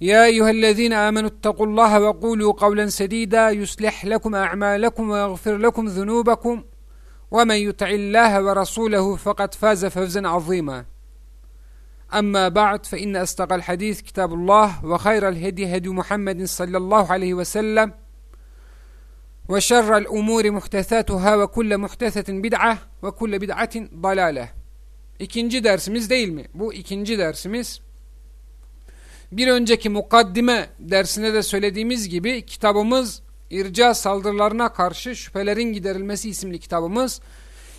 يا أيها الذين آمنوا اتقوا الله وقولوا قولا سديدا يصلح لكم أعمالكم ويغفر لكم ذنوبكم ومن يطع الله ورسوله فقد فاز فوزا عظيما أما بعد فإن أصدق الحديث كتاب الله وخير الهدي هدي محمد صلى الله عليه وسلم وشر الأمور محدثاتها وكل محدثة بدعة وكل بدعة ضلالة İkinci dersimiz değil mi? Bu ikinci dersimiz. Bir önceki mukaddime dersine de söylediğimiz gibi kitabımız irca saldırılarına karşı şüphelerin giderilmesi isimli kitabımız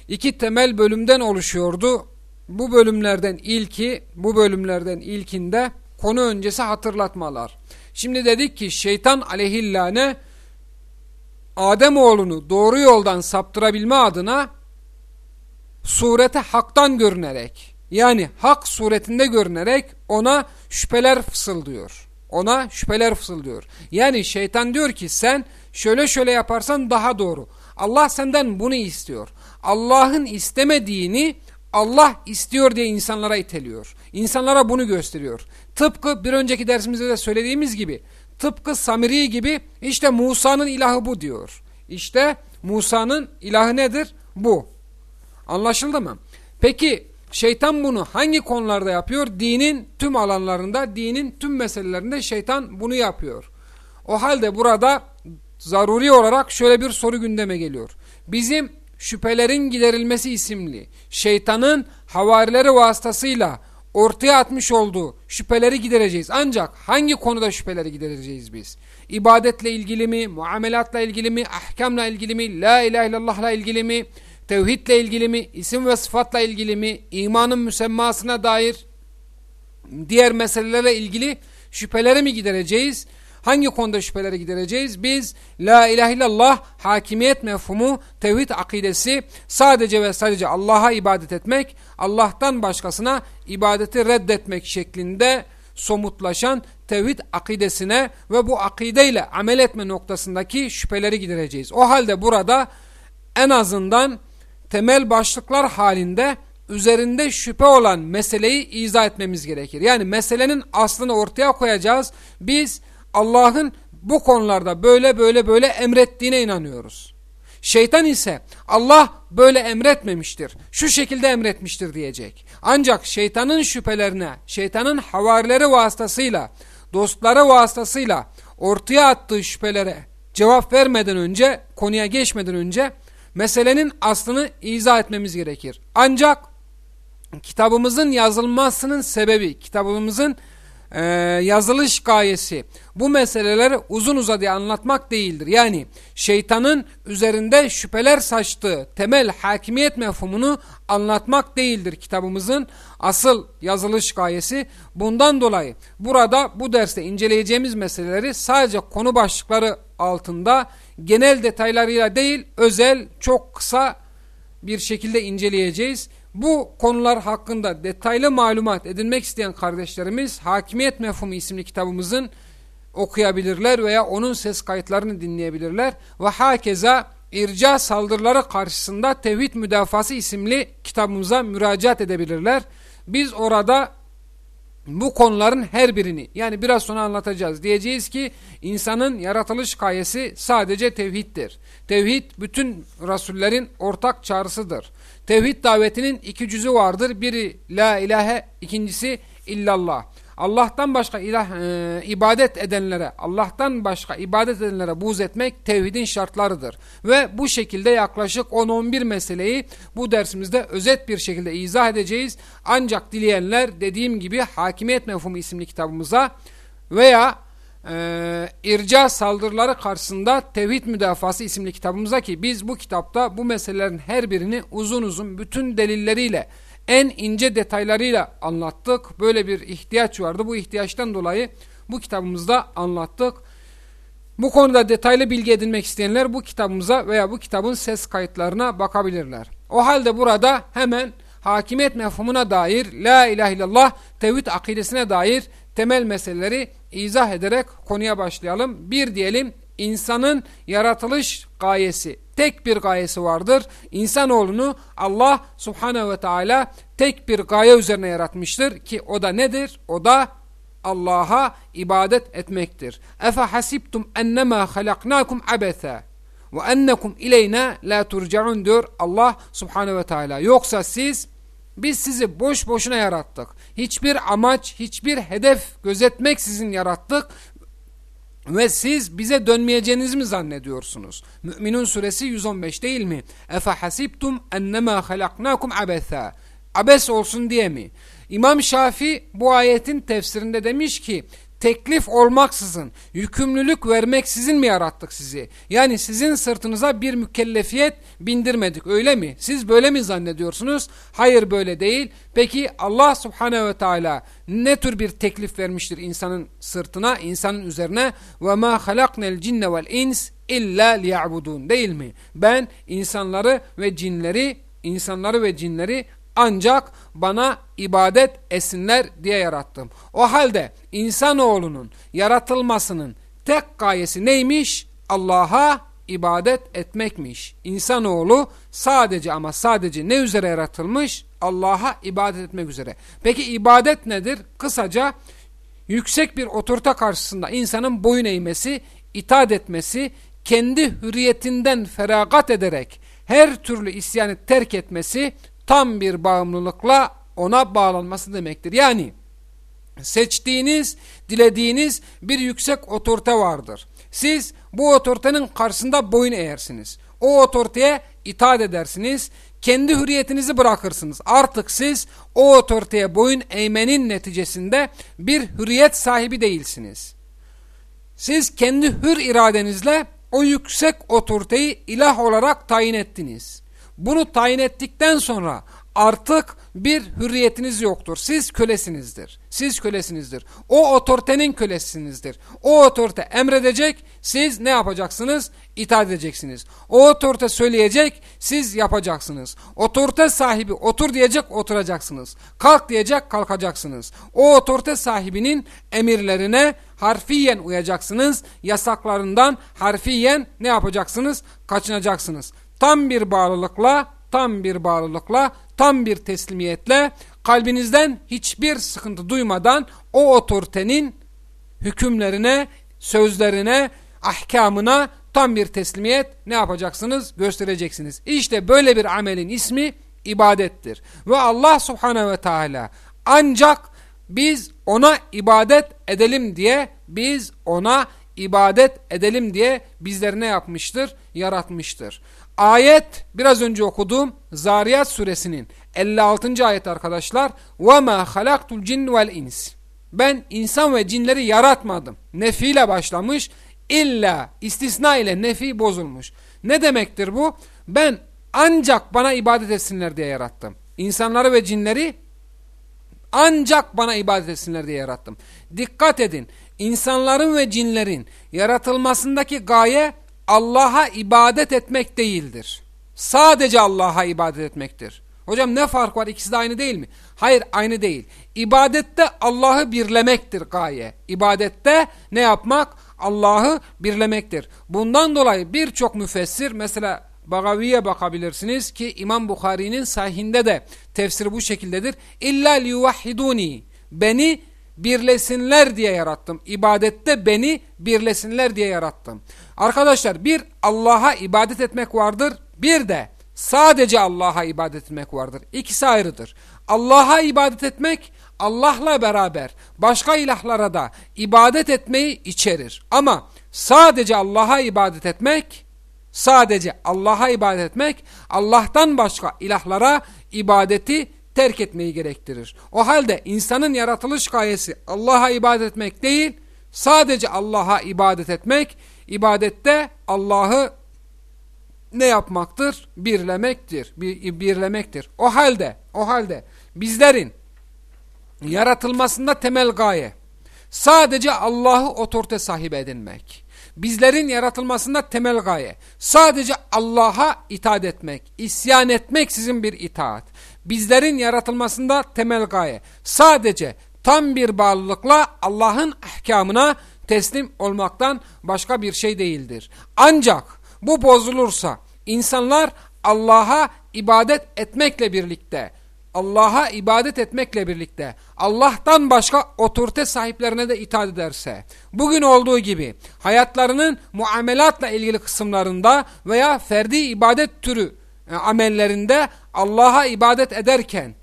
iki temel bölümden oluşuyordu. Bu bölümlerden ilki, bu bölümlerden ilkinde konu öncesi hatırlatmalar. Şimdi dedik ki şeytan aleyhillâne Ademoğlunu doğru yoldan saptırabilme adına surete haktan görünerek yani hak suretinde görünerek ona şüpheler fısıldıyor. Ona şüpheler fısıldıyor. Yani şeytan diyor ki sen şöyle şöyle yaparsan daha doğru. Allah senden bunu istiyor. Allah'ın istemediğini Allah istiyor diye insanlara iteliyor. İnsanlara bunu gösteriyor. Tıpkı bir önceki dersimizde de söylediğimiz gibi tıpkı Samiri gibi işte Musa'nın ilahı bu diyor. İşte Musa'nın ilahı nedir? Bu. Anlaşıldı mı? Peki Şeytan bunu hangi konularda yapıyor? Dinin tüm alanlarında, dinin tüm meselelerinde şeytan bunu yapıyor. O halde burada zaruri olarak şöyle bir soru gündeme geliyor. Bizim şüphelerin giderilmesi isimli şeytanın havarileri vasıtasıyla ortaya atmış olduğu şüpheleri gidereceğiz. Ancak hangi konuda şüpheleri gidereceğiz biz? İbadetle ilgili mi, muamelatla ilgili mi, ahkamla ilgili mi, la ilahe illallahla ilgili mi, tevhidle ilgili mi, isim ve sıfatla ilgili mi, imanın müsemmasına dair diğer meselelerle ilgili şüpheleri mi gidereceğiz? Hangi konuda şüpheleri gidereceğiz? Biz la ilahe illallah hakimiyet mefhumu, tevhid akidesi sadece ve sadece Allah'a ibadet etmek, Allah'tan başkasına ibadeti reddetmek şeklinde somutlaşan tevhid akidesine ve bu akideyle amel etme noktasındaki şüpheleri gidereceğiz. O halde burada en azından temel başlıklar halinde üzerinde şüphe olan meseleyi izah etmemiz gerekir. Yani meselenin aslını ortaya koyacağız. Biz Allah'ın bu konularda böyle böyle böyle emrettiğine inanıyoruz. Şeytan ise Allah böyle emretmemiştir, şu şekilde emretmiştir diyecek. Ancak şeytanın şüphelerine, şeytanın havarileri vasıtasıyla, dostları vasıtasıyla ortaya attığı şüphelere cevap vermeden önce, konuya geçmeden önce meselenin aslını izah etmemiz gerekir. Ancak kitabımızın yazılmasının sebebi, kitabımızın e, yazılış gayesi bu meseleleri uzun uzadıya anlatmak değildir. Yani şeytanın üzerinde şüpheler saçtığı temel hakimiyet mefhumunu anlatmak değildir kitabımızın asıl yazılış gayesi. Bundan dolayı burada bu derste inceleyeceğimiz meseleleri sadece konu başlıkları altında genel detaylarıyla değil özel çok kısa bir şekilde inceleyeceğiz. Bu konular hakkında detaylı malumat edinmek isteyen kardeşlerimiz Hakimiyet Mefhumu isimli kitabımızın okuyabilirler veya onun ses kayıtlarını dinleyebilirler. Ve hakeza irca saldırıları karşısında Tevhid Müdafası isimli kitabımıza müracaat edebilirler. Biz orada bu konuların her birini yani biraz sonra anlatacağız. Diyeceğiz ki insanın yaratılış gayesi sadece tevhiddir. Tevhid bütün rasullerin ortak çağrısıdır. Tevhid davetinin iki cüzü vardır. Biri la ilahe, ikincisi illallah. Allah'tan başka ilah, e, ibadet edenlere, Allah'tan başka ibadet edenlere buz etmek tevhidin şartlarıdır. Ve bu şekilde yaklaşık 10-11 meseleyi bu dersimizde özet bir şekilde izah edeceğiz. Ancak dileyenler dediğim gibi Hakimiyet Mefhumu isimli kitabımıza veya e, irca saldırıları karşısında Tevhid Müdafası isimli kitabımıza ki biz bu kitapta bu meselelerin her birini uzun uzun bütün delilleriyle en ince detaylarıyla anlattık. Böyle bir ihtiyaç vardı. Bu ihtiyaçtan dolayı bu kitabımızda anlattık. Bu konuda detaylı bilgi edinmek isteyenler bu kitabımıza veya bu kitabın ses kayıtlarına bakabilirler. O halde burada hemen hakimiyet mefhumuna dair, la ilahe illallah, tevhid akidesine dair temel meseleleri izah ederek konuya başlayalım. Bir diyelim insanın yaratılış gayesi, tek bir gayesi vardır. İnsanoğlunu Allah subhanehu ve teala tek bir gaye üzerine yaratmıştır ki o da nedir? O da Allah'a ibadet etmektir. Efe hasibtum ennemâ halaknâkum abetha ve ennekum ileyna la turcaun diyor Allah subhanehu ve teala. Yoksa siz biz sizi boş boşuna yarattık. Hiçbir amaç, hiçbir hedef gözetmeksizin yarattık ve siz bize dönmeyeceğinizi mi zannediyorsunuz? Müminun suresi 115 değil mi? Efe hasibtum ennemâ halaknâkum abetha. Abes olsun diye mi? İmam Şafi bu ayetin tefsirinde demiş ki teklif olmaksızın, yükümlülük vermeksizin mi yarattık sizi? Yani sizin sırtınıza bir mükellefiyet bindirmedik öyle mi? Siz böyle mi zannediyorsunuz? Hayır böyle değil. Peki Allah subhanehu ve teala ne tür bir teklif vermiştir insanın sırtına, insanın üzerine? وَمَا خَلَقْنَا الْجِنَّ وَالْاِنْسِ اِلَّا لِيَعْبُدُونَ Değil mi? Ben insanları ve cinleri, insanları ve cinleri ancak bana ibadet etsinler diye yarattım. O halde insanoğlunun yaratılmasının tek gayesi neymiş? Allah'a ibadet etmekmiş. İnsanoğlu sadece ama sadece ne üzere yaratılmış? Allah'a ibadet etmek üzere. Peki ibadet nedir? Kısaca yüksek bir otorite karşısında insanın boyun eğmesi, itaat etmesi, kendi hürriyetinden feragat ederek her türlü isyanı terk etmesi, tam bir bağımlılıkla ona bağlanması demektir. Yani seçtiğiniz, dilediğiniz bir yüksek otorite vardır. Siz bu otoritenin karşısında boyun eğersiniz. O otoriteye itaat edersiniz. Kendi hürriyetinizi bırakırsınız. Artık siz o otoriteye boyun eğmenin neticesinde bir hürriyet sahibi değilsiniz. Siz kendi hür iradenizle o yüksek otoriteyi ilah olarak tayin ettiniz. Bunu tayin ettikten sonra artık bir hürriyetiniz yoktur. Siz kölesinizdir. Siz kölesinizdir. O otoritenin kölesinizdir. O otorite emredecek, siz ne yapacaksınız? İtaat edeceksiniz. O otorite söyleyecek, siz yapacaksınız. Otorite sahibi otur diyecek, oturacaksınız. Kalk diyecek, kalkacaksınız. O otorite sahibinin emirlerine harfiyen uyacaksınız. Yasaklarından harfiyen ne yapacaksınız? Kaçınacaksınız tam bir bağlılıkla, tam bir bağlılıkla, tam bir teslimiyetle kalbinizden hiçbir sıkıntı duymadan o otoritenin hükümlerine, sözlerine, ahkamına tam bir teslimiyet ne yapacaksınız? Göstereceksiniz. İşte böyle bir amelin ismi ibadettir. Ve Allah subhanehu ve teala ancak biz ona ibadet edelim diye, biz ona ibadet edelim diye bizler ne yapmıştır? Yaratmıştır. Ayet biraz önce okuduğum Zariyat suresinin 56. ayet arkadaşlar. وَمَا خَلَقْتُ الْجِنِّ وَالْاِنْسِ Ben insan ve cinleri yaratmadım. Nefiyle başlamış. İlla istisna ile nefi bozulmuş. Ne demektir bu? Ben ancak bana ibadet etsinler diye yarattım. İnsanları ve cinleri ancak bana ibadet etsinler diye yarattım. Dikkat edin. İnsanların ve cinlerin yaratılmasındaki gaye Allah'a ibadet etmek değildir. Sadece Allah'a ibadet etmektir. Hocam ne fark var? İkisi de aynı değil mi? Hayır aynı değil. İbadette Allah'ı birlemektir gaye. İbadette ne yapmak? Allah'ı birlemektir. Bundan dolayı birçok müfessir mesela Bagavi'ye bakabilirsiniz ki İmam Bukhari'nin sahihinde de tefsiri bu şekildedir. İlla liyuvahhiduni beni birlesinler diye yarattım. İbadette beni birlesinler diye yarattım. Arkadaşlar bir Allah'a ibadet etmek vardır. Bir de sadece Allah'a ibadet etmek vardır. İkisi ayrıdır. Allah'a ibadet etmek Allah'la beraber başka ilahlara da ibadet etmeyi içerir. Ama sadece Allah'a ibadet etmek, sadece Allah'a ibadet etmek, Allah'tan başka ilahlara ibadeti terk etmeyi gerektirir. O halde insanın yaratılış gayesi Allah'a ibadet etmek değil, sadece Allah'a ibadet etmek, ibadette Allah'ı ne yapmaktır? Birlemektir. Bir, birlemektir. O halde, o halde bizlerin yaratılmasında temel gaye sadece Allah'ı otorite sahibi edinmek. Bizlerin yaratılmasında temel gaye sadece Allah'a itaat etmek, isyan etmek sizin bir itaat. Bizlerin yaratılmasında temel gaye sadece tam bir bağlılıkla Allah'ın ahkamına teslim olmaktan başka bir şey değildir. Ancak bu bozulursa insanlar Allah'a ibadet etmekle birlikte Allah'a ibadet etmekle birlikte Allah'tan başka otorite sahiplerine de itaat ederse, bugün olduğu gibi hayatlarının muamelatla ilgili kısımlarında veya ferdi ibadet türü e, amellerinde Allah'a ibadet ederken,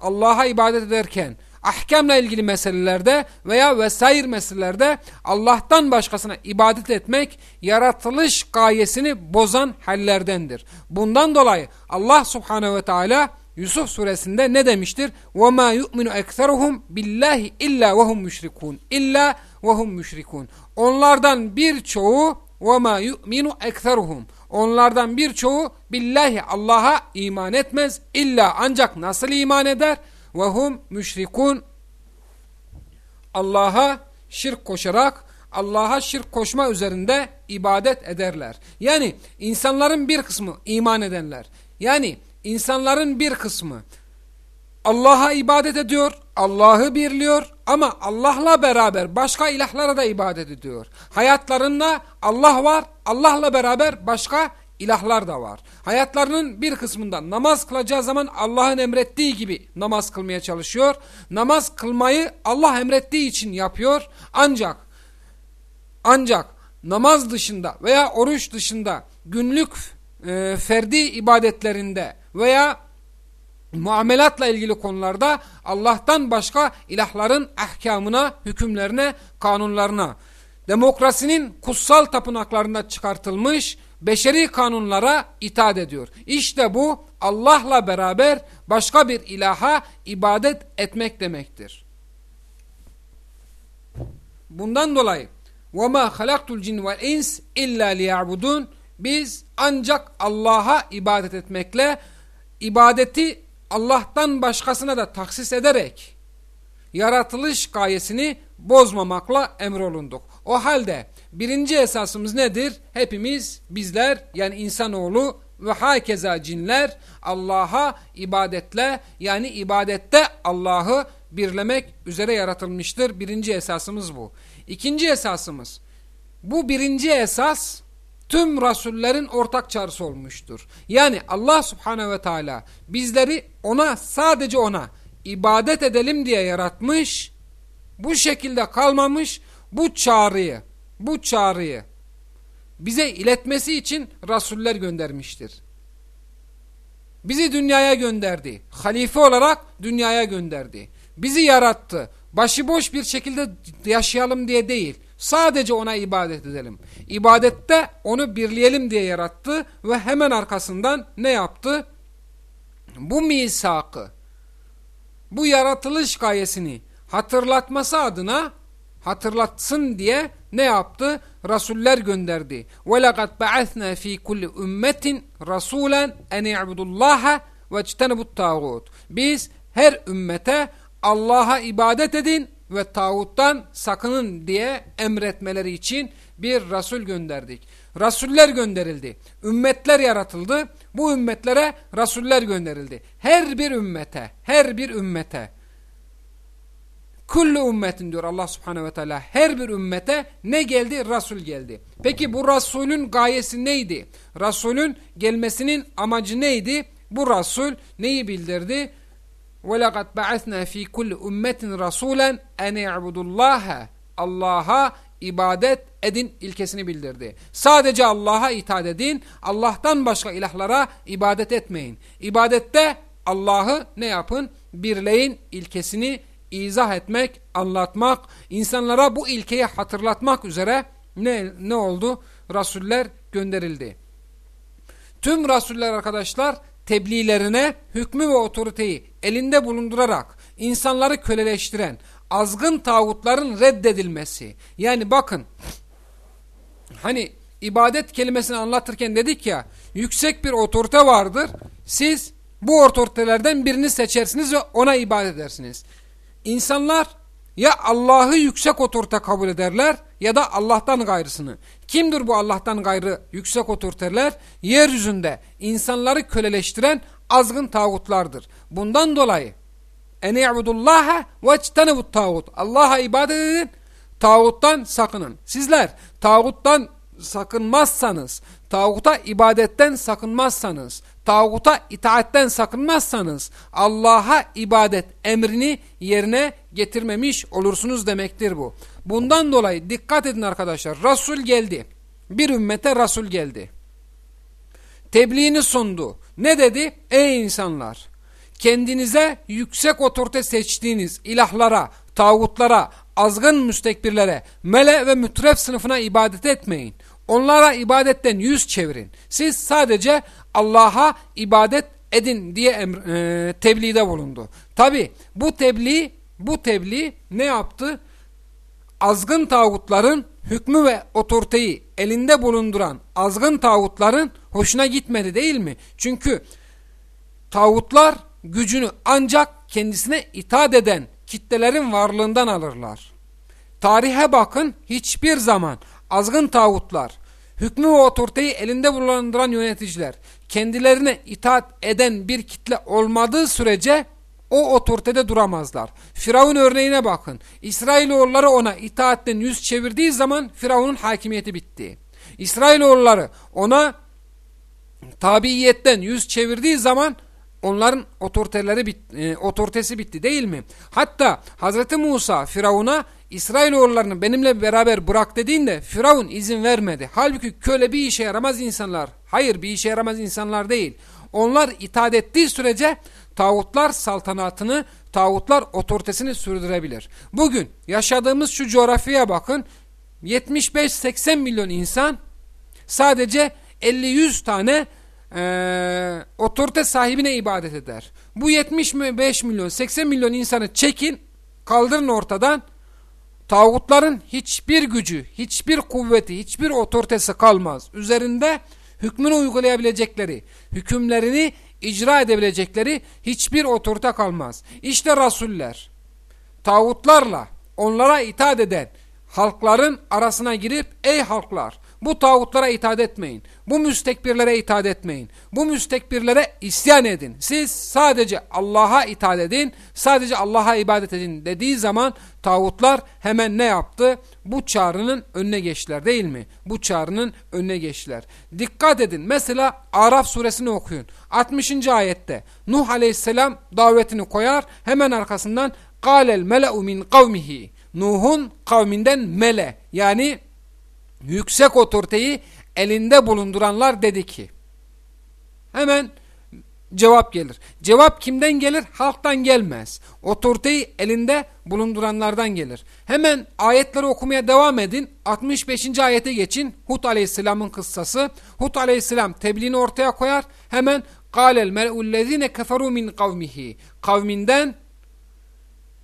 Allah'a ibadet ederken, ahkamla ilgili meselelerde veya vesair meselelerde Allah'tan başkasına ibadet etmek yaratılış gayesini bozan hallerdendir. Bundan dolayı Allah subhanehu ve teala Yusuf suresinde ne demiştir? وَمَا يُؤْمِنُ اَكْثَرُهُمْ بِاللّٰهِ اِلَّا وَهُمْ مُشْرِكُونَ İlla وَهُمْ مُشْرِكُونَ Onlardan birçoğu وَمَا يُؤْمِنُ اَكْثَرُهُمْ Onlardan birçoğu billahi Allah'a iman etmez. İlla ancak nasıl iman eder? ve hum müşrikun Allah'a şirk koşarak Allah'a şirk koşma üzerinde ibadet ederler. Yani insanların bir kısmı iman edenler. Yani insanların bir kısmı Allah'a ibadet ediyor, Allah'ı birliyor ama Allah'la beraber başka ilahlara da ibadet ediyor. Hayatlarında Allah var, Allah'la beraber başka ilahlar da var. Hayatlarının bir kısmında namaz kılacağı zaman Allah'ın emrettiği gibi namaz kılmaya çalışıyor. Namaz kılmayı Allah emrettiği için yapıyor. Ancak ancak namaz dışında veya oruç dışında günlük e, ferdi ibadetlerinde veya muamelatla ilgili konularda Allah'tan başka ilahların ahkamına, hükümlerine, kanunlarına, demokrasinin kutsal tapınaklarında çıkartılmış beşeri kanunlara itaat ediyor. İşte bu Allah'la beraber başka bir ilaha ibadet etmek demektir. Bundan dolayı وَمَا خَلَقْتُ الْجِنْ وَالْاِنْسِ اِلَّا لِيَعْبُدُونَ Biz ancak Allah'a ibadet etmekle ibadeti Allah'tan başkasına da taksis ederek yaratılış gayesini bozmamakla emrolunduk. O halde birinci esasımız nedir? Hepimiz bizler yani insanoğlu ve hakeza cinler Allah'a ibadetle yani ibadette Allah'ı birlemek üzere yaratılmıştır. Birinci esasımız bu. İkinci esasımız bu birinci esas tüm rasullerin ortak çağrısı olmuştur. Yani Allah subhanehu ve teala bizleri ona sadece ona ibadet edelim diye yaratmış, bu şekilde kalmamış, bu çağrıyı, bu çağrıyı bize iletmesi için rasuller göndermiştir. Bizi dünyaya gönderdi. Halife olarak dünyaya gönderdi. Bizi yarattı. Başıboş bir şekilde yaşayalım diye değil. Sadece ona ibadet edelim. İbadette onu birleyelim diye yarattı ve hemen arkasından ne yaptı? Bu misakı, bu yaratılış gayesini hatırlatması adına hatırlatsın diye ne yaptı? Rasuller gönderdi. وَلَقَدْ بَعَثْنَا ف۪ي كُلِّ اُمَّةٍ رَسُولًا اَنْ اِعْبُدُ اللّٰهَ وَاجْتَنَبُ التَّاغُوتِ Biz her ümmete Allah'a ibadet edin ve tağuttan sakının diye emretmeleri için bir Resul gönderdik. Rasuller gönderildi. Ümmetler yaratıldı. Bu ümmetlere Rasuller gönderildi. Her bir ümmete, her bir ümmete. Kullu ümmetin diyor Allah subhanehu ve teala. Her bir ümmete ne geldi? Rasul geldi. Peki bu Rasulün gayesi neydi? Rasulün gelmesinin amacı neydi? Bu Rasul neyi bildirdi? وَلَقَدْ بَعَثْنَا ف۪ي كُلِّ اُمَّةٍ رَسُولًا اَنْ اِعْبُدُ اللّٰهَ Allah'a ibadet edin ilkesini bildirdi. Sadece Allah'a itaat edin, Allah'tan başka ilahlara ibadet etmeyin. İbadette Allah'ı ne yapın? Birleyin ilkesini izah etmek, anlatmak, insanlara bu ilkeyi hatırlatmak üzere ne, ne oldu? Rasuller gönderildi. Tüm rasuller arkadaşlar tebliğlerine hükmü ve otoriteyi elinde bulundurarak insanları köleleştiren azgın tağutların reddedilmesi. Yani bakın hani ibadet kelimesini anlatırken dedik ya yüksek bir otorite vardır. Siz bu otoritelerden birini seçersiniz ve ona ibadet edersiniz. İnsanlar ya Allah'ı yüksek otorite kabul ederler ya da Allah'tan gayrısını. Kimdir bu Allah'tan gayrı yüksek otoriteler? Yeryüzünde insanları köleleştiren azgın tağutlardır. Bundan dolayı en i'budullaha ve ectenebut tağut. Allah'a ibadet edin, tağuttan sakının. Sizler tağuttan sakınmazsanız, tağuta ibadetten sakınmazsanız, tağuta itaatten sakınmazsanız Allah'a ibadet emrini yerine getirmemiş olursunuz demektir bu. Bundan dolayı dikkat edin arkadaşlar. Resul geldi. Bir ümmete Resul geldi. Tebliğini sundu. Ne dedi? Ey insanlar! Kendinize yüksek otorite seçtiğiniz ilahlara, tağutlara, azgın müstekbirlere, mele ve mütref sınıfına ibadet etmeyin. Onlara ibadetten yüz çevirin. Siz sadece Allah'a ibadet edin diye e, tebliğde bulundu. Tabi bu tebliğ, bu tebliğ ne yaptı? Azgın tağutların hükmü ve otoriteyi elinde bulunduran azgın tağutların hoşuna gitmedi değil mi? Çünkü tağutlar gücünü ancak kendisine itaat eden kitlelerin varlığından alırlar. Tarihe bakın hiçbir zaman azgın tağutlar, hükmü ve otoriteyi elinde bulunduran yöneticiler, kendilerine itaat eden bir kitle olmadığı sürece o otoritede duramazlar. Firavun örneğine bakın. İsrailoğulları ona itaatten yüz çevirdiği zaman Firavun'un hakimiyeti bitti. İsrailoğulları ona tabiiyetten yüz çevirdiği zaman onların otoriteleri bit, e, otoritesi bitti değil mi? Hatta Hazreti Musa Firavun'a İsrailoğullarını benimle beraber bırak dediğinde Firavun izin vermedi. Halbuki köle bir işe yaramaz insanlar. Hayır bir işe yaramaz insanlar değil. Onlar itaat ettiği sürece tağutlar saltanatını, tağutlar otoritesini sürdürebilir. Bugün yaşadığımız şu coğrafyaya bakın. 75-80 milyon insan sadece 50-100 tane e, otorite sahibine ibadet eder. Bu 75 milyon 80 milyon insanı çekin kaldırın ortadan tağutların hiçbir gücü, hiçbir kuvveti, hiçbir otoritesi kalmaz. Üzerinde hükmünü uygulayabilecekleri, hükümlerini icra edebilecekleri hiçbir otorite kalmaz. İşte rasuller tağutlarla onlara itaat eden halkların arasına girip ey halklar bu tağutlara itaat etmeyin. Bu müstekbirlere itaat etmeyin. Bu müstekbirlere isyan edin. Siz sadece Allah'a itaat edin. Sadece Allah'a ibadet edin dediği zaman tağutlar hemen ne yaptı? Bu çağrının önüne geçtiler değil mi? Bu çağrının önüne geçtiler. Dikkat edin. Mesela Araf suresini okuyun. 60. ayette Nuh aleyhisselam davetini koyar. Hemen arkasından قَالَ الْمَلَأُ مِنْ قَوْمِهِ Nuh'un kavminden mele yani yüksek otoriteyi elinde bulunduranlar dedi ki hemen cevap gelir. Cevap kimden gelir? Halktan gelmez. Otoriteyi elinde bulunduranlardan gelir. Hemen ayetleri okumaya devam edin. 65. ayete geçin. Hud aleyhisselamın kıssası. Hud aleyhisselam tebliğini ortaya koyar. Hemen قَالَ الْمَلْءُ الَّذ۪ينَ كَفَرُوا مِنْ قَوْمِهِ Kavminden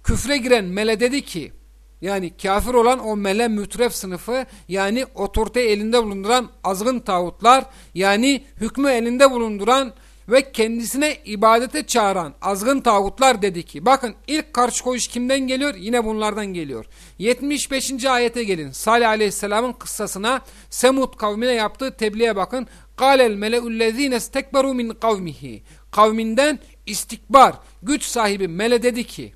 küfre giren mele dedi ki yani kafir olan o mele mütref sınıfı yani otorite elinde bulunduran azgın tağutlar yani hükmü elinde bulunduran ve kendisine ibadete çağıran azgın tağutlar dedi ki bakın ilk karşı koyuş kimden geliyor? Yine bunlardan geliyor. 75. ayete gelin. Salih aleyhisselamın kıssasına Semud kavmine yaptığı tebliğe bakın. قَالَ الْمَلَئُ الَّذ۪ينَ اسْتَكْبَرُوا مِنْ قَوْمِهِ Kavminden istikbar, güç sahibi mele dedi ki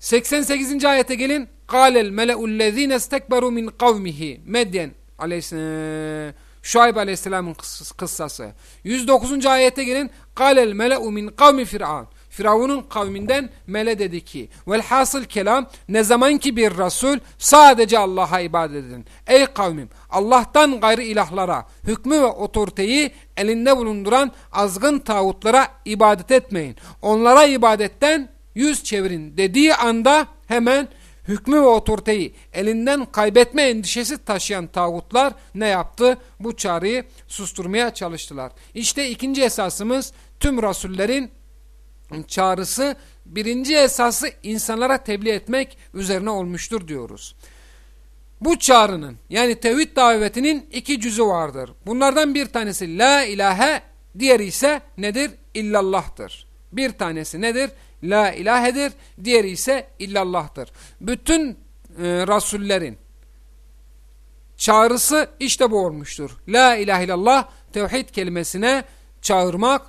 88. ayete gelin. Kâlel mele'ullezîne istekberu min kavmihi. Medyen aleyhisselam. Şuayb aleyhisselamın kıssası. 109. ayete gelin. Kâlel mele'u min kavmi firavun. Firavun'un kavminden mele dedi ki velhasıl kelam ne zaman ki bir Resul sadece Allah'a ibadet edin. Ey kavmim Allah'tan gayrı ilahlara hükmü ve otoriteyi elinde bulunduran azgın tağutlara ibadet etmeyin. Onlara ibadetten yüz çevirin dediği anda hemen hükmü ve otoriteyi elinden kaybetme endişesi taşıyan tağutlar ne yaptı? Bu çağrıyı susturmaya çalıştılar. İşte ikinci esasımız tüm rasullerin çağrısı birinci esası insanlara tebliğ etmek üzerine olmuştur diyoruz. Bu çağrının yani tevhid davetinin iki cüzü vardır. Bunlardan bir tanesi la ilahe, diğeri ise nedir? İllallah'tır. Bir tanesi nedir? La ilahedir, diğeri ise illallah'tır. Bütün e, rasullerin çağrısı işte bu olmuştur. La ilahe illallah tevhid kelimesine çağırmak,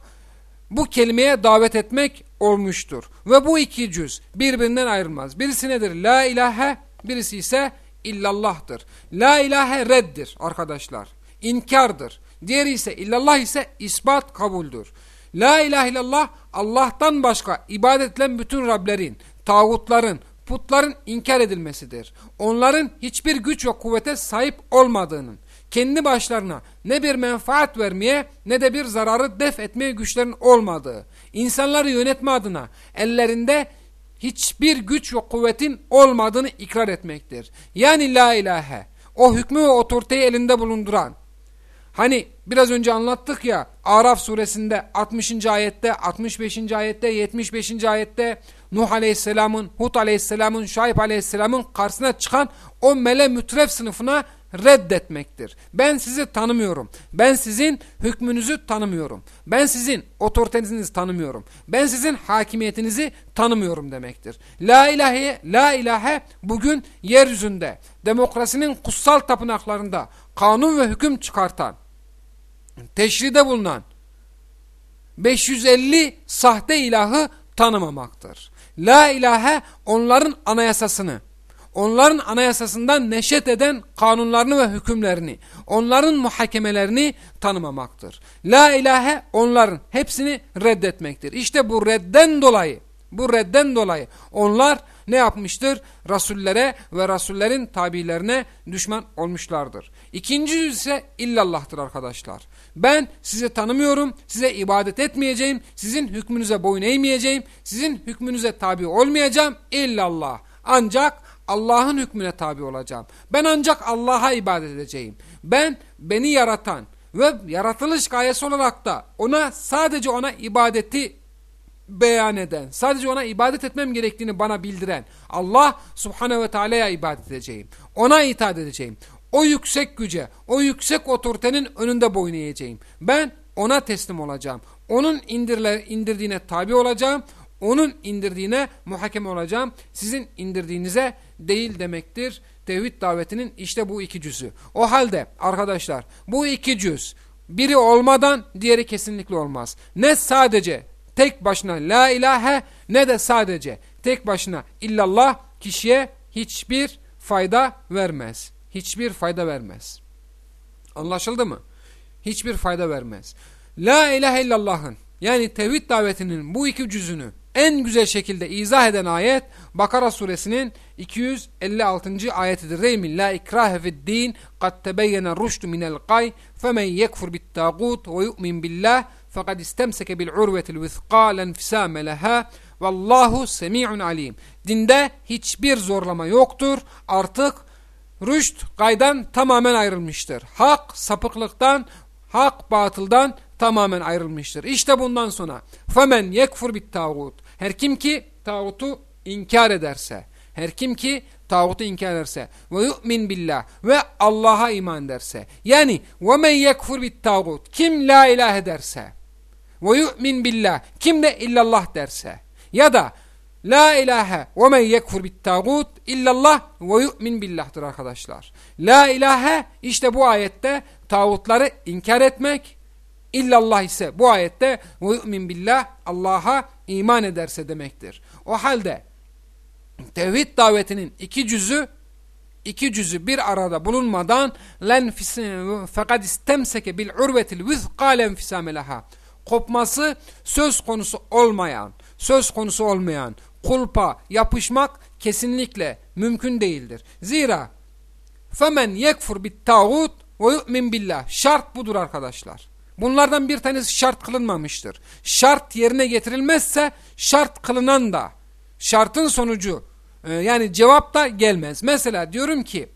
bu kelimeye davet etmek olmuştur. Ve bu iki cüz birbirinden ayrılmaz. Birisi nedir? La ilahe, birisi ise illallah'tır. La ilahe reddir arkadaşlar. İnkardır. Diğeri ise illallah ise ispat kabuldür. La ilahe illallah Allah'tan başka ibadet edilen bütün Rablerin, tağutların, putların inkar edilmesidir. Onların hiçbir güç ve kuvvete sahip olmadığının, kendi başlarına ne bir menfaat vermeye ne de bir zararı def etmeye güçlerin olmadığı, insanları yönetme adına ellerinde hiçbir güç ve kuvvetin olmadığını ikrar etmektir. Yani la ilahe, o hükmü ve otoriteyi elinde bulunduran, hani biraz önce anlattık ya Araf suresinde 60. ayette, 65. ayette, 75. ayette Nuh aleyhisselamın, Hud aleyhisselamın, Şahip aleyhisselamın karşısına çıkan o mele mütref sınıfına reddetmektir. Ben sizi tanımıyorum. Ben sizin hükmünüzü tanımıyorum. Ben sizin otoritenizi tanımıyorum. Ben sizin hakimiyetinizi tanımıyorum demektir. La ilahe, la ilahe bugün yeryüzünde demokrasinin kutsal tapınaklarında kanun ve hüküm çıkartan, teşride bulunan 550 sahte ilahı tanımamaktır. La ilahe onların anayasasını, onların anayasasından neşet eden kanunlarını ve hükümlerini, onların muhakemelerini tanımamaktır. La ilahe onların hepsini reddetmektir. İşte bu redden dolayı, bu redden dolayı onlar ne yapmıştır? Rasullere ve Rasullerin tabilerine düşman olmuşlardır. İkinci yüz ise illallah'tır arkadaşlar. Ben sizi tanımıyorum, size ibadet etmeyeceğim, sizin hükmünüze boyun eğmeyeceğim, sizin hükmünüze tabi olmayacağım illallah. Ancak Allah'ın hükmüne tabi olacağım. Ben ancak Allah'a ibadet edeceğim. Ben beni yaratan ve yaratılış gayesi olarak da ona sadece ona ibadeti beyan eden, sadece ona ibadet etmem gerektiğini bana bildiren Allah subhanehu ve teala'ya ibadet edeceğim. Ona itaat edeceğim. O yüksek güce, o yüksek otoritenin önünde boyun eğeceğim. Ben ona teslim olacağım. Onun indirle, indirdiğine tabi olacağım. Onun indirdiğine muhakeme olacağım. Sizin indirdiğinize değil demektir. Tevhid davetinin işte bu iki cüzü. O halde arkadaşlar bu iki cüz biri olmadan diğeri kesinlikle olmaz. Ne sadece tek başına la ilahe ne de sadece tek başına illallah kişiye hiçbir fayda vermez. Hiçbir fayda vermez. Anlaşıldı mı? Hiçbir fayda vermez. La ilahe illallah'ın yani tevhid davetinin bu iki cüzünü en güzel şekilde izah eden ayet Bakara suresinin 256. ayetidir değil mi? La ikrahe fid din kad tebeyyene rüştü minel gay femen yekfur bit tağut ve yu'min billah fakat istemseke bil urvetil vizqa lenfisame leha vallahu semi'un alim. Dinde hiçbir zorlama yoktur. Artık rüşt gaydan tamamen ayrılmıştır. Hak sapıklıktan, hak batıldan tamamen ayrılmıştır. İşte bundan sonra femen yekfur bit tağut. Her kim ki tağutu inkar ederse, her kim ki tağutu inkar ederse ve yu'min billah ve Allah'a iman ederse. Yani ve men yekfur bit tağut. Kim la ilahe derse ve yu'min billah. Kim de illallah derse. Ya da La ilahe ve men yekfur bit tağut illallah ve yu'min billah'tır arkadaşlar. La ilahe işte bu ayette tağutları inkar etmek, illallah ise bu ayette ve yu'min billah Allah'a iman ederse demektir. O halde tevhid davetinin iki cüzü iki cüzü bir arada bulunmadan len fakat istemseke bil urvetil vizqa len fisamelaha kopması söz konusu olmayan söz konusu olmayan kulpa yapışmak kesinlikle mümkün değildir. Zira femen yekfur bit tağut ve yu'min billah şart budur arkadaşlar. Bunlardan bir tanesi şart kılınmamıştır. Şart yerine getirilmezse şart kılınan da şartın sonucu e, yani cevap da gelmez. Mesela diyorum ki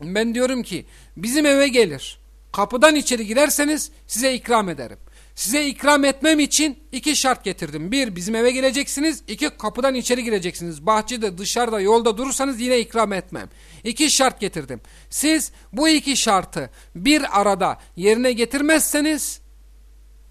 ben diyorum ki bizim eve gelir. Kapıdan içeri girerseniz size ikram ederim. Size ikram etmem için iki şart getirdim. Bir, bizim eve geleceksiniz. İki, kapıdan içeri gireceksiniz. Bahçede, dışarıda, yolda durursanız yine ikram etmem. İki şart getirdim. Siz bu iki şartı bir arada yerine getirmezseniz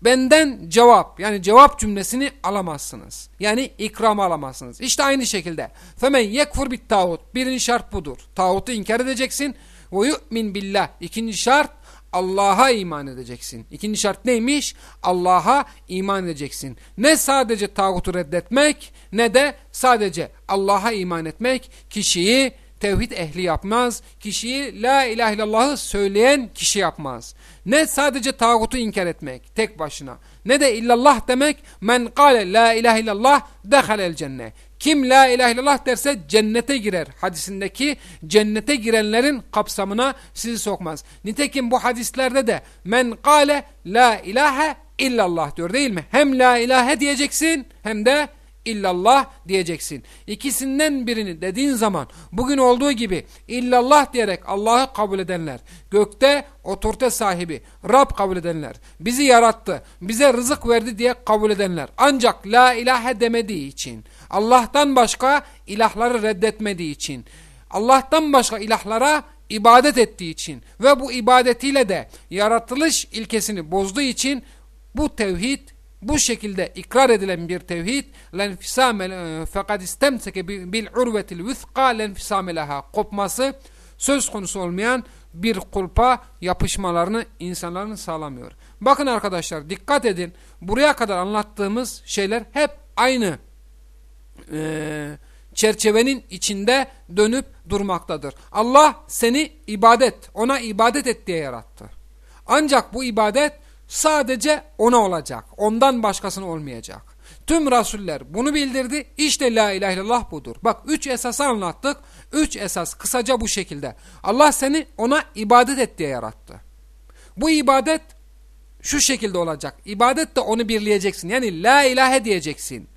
benden cevap yani cevap cümlesini alamazsınız. Yani ikram alamazsınız. İşte aynı şekilde. Femen yekfur bit tağut. Birinci şart budur. Tağutu inkar edeceksin. Ve yu'min billah. İkinci şart Allah'a iman edeceksin. İkinci şart neymiş? Allah'a iman edeceksin. Ne sadece tağutu reddetmek ne de sadece Allah'a iman etmek kişiyi tevhid ehli yapmaz. Kişiyi la ilahe illallah'ı söyleyen kişi yapmaz. Ne sadece tağutu inkar etmek tek başına ne de illallah demek men kâle la ilahe illallah dehalel cennet. Kim la ilahe illallah derse cennete girer hadisindeki cennete girenlerin kapsamına sizi sokmaz. Nitekim bu hadislerde de men kâle la ilahe illallah diyor değil mi? Hem la ilahe diyeceksin hem de illallah diyeceksin. İkisinden birini dediğin zaman bugün olduğu gibi illallah diyerek Allah'ı kabul edenler, gökte otorite sahibi, Rab kabul edenler, bizi yarattı, bize rızık verdi diye kabul edenler ancak la ilahe demediği için, Allah'tan başka ilahları reddetmediği için, Allah'tan başka ilahlara ibadet ettiği için ve bu ibadetiyle de yaratılış ilkesini bozduğu için bu tevhid bu şekilde ikrar edilen bir tevhid lenfisame e, fakat istemseke bil urvetil vüthqa lenfisame leha kopması söz konusu olmayan bir kulpa yapışmalarını insanların sağlamıyor. Bakın arkadaşlar dikkat edin buraya kadar anlattığımız şeyler hep aynı e, çerçevenin içinde dönüp durmaktadır. Allah seni ibadet ona ibadet et diye yarattı. Ancak bu ibadet sadece ona olacak. Ondan başkasına olmayacak. Tüm rasuller bunu bildirdi. İşte la ilahe illallah budur. Bak üç esası anlattık. Üç esas kısaca bu şekilde. Allah seni ona ibadet et diye yarattı. Bu ibadet şu şekilde olacak. İbadet de onu birleyeceksin. Yani la ilahe diyeceksin.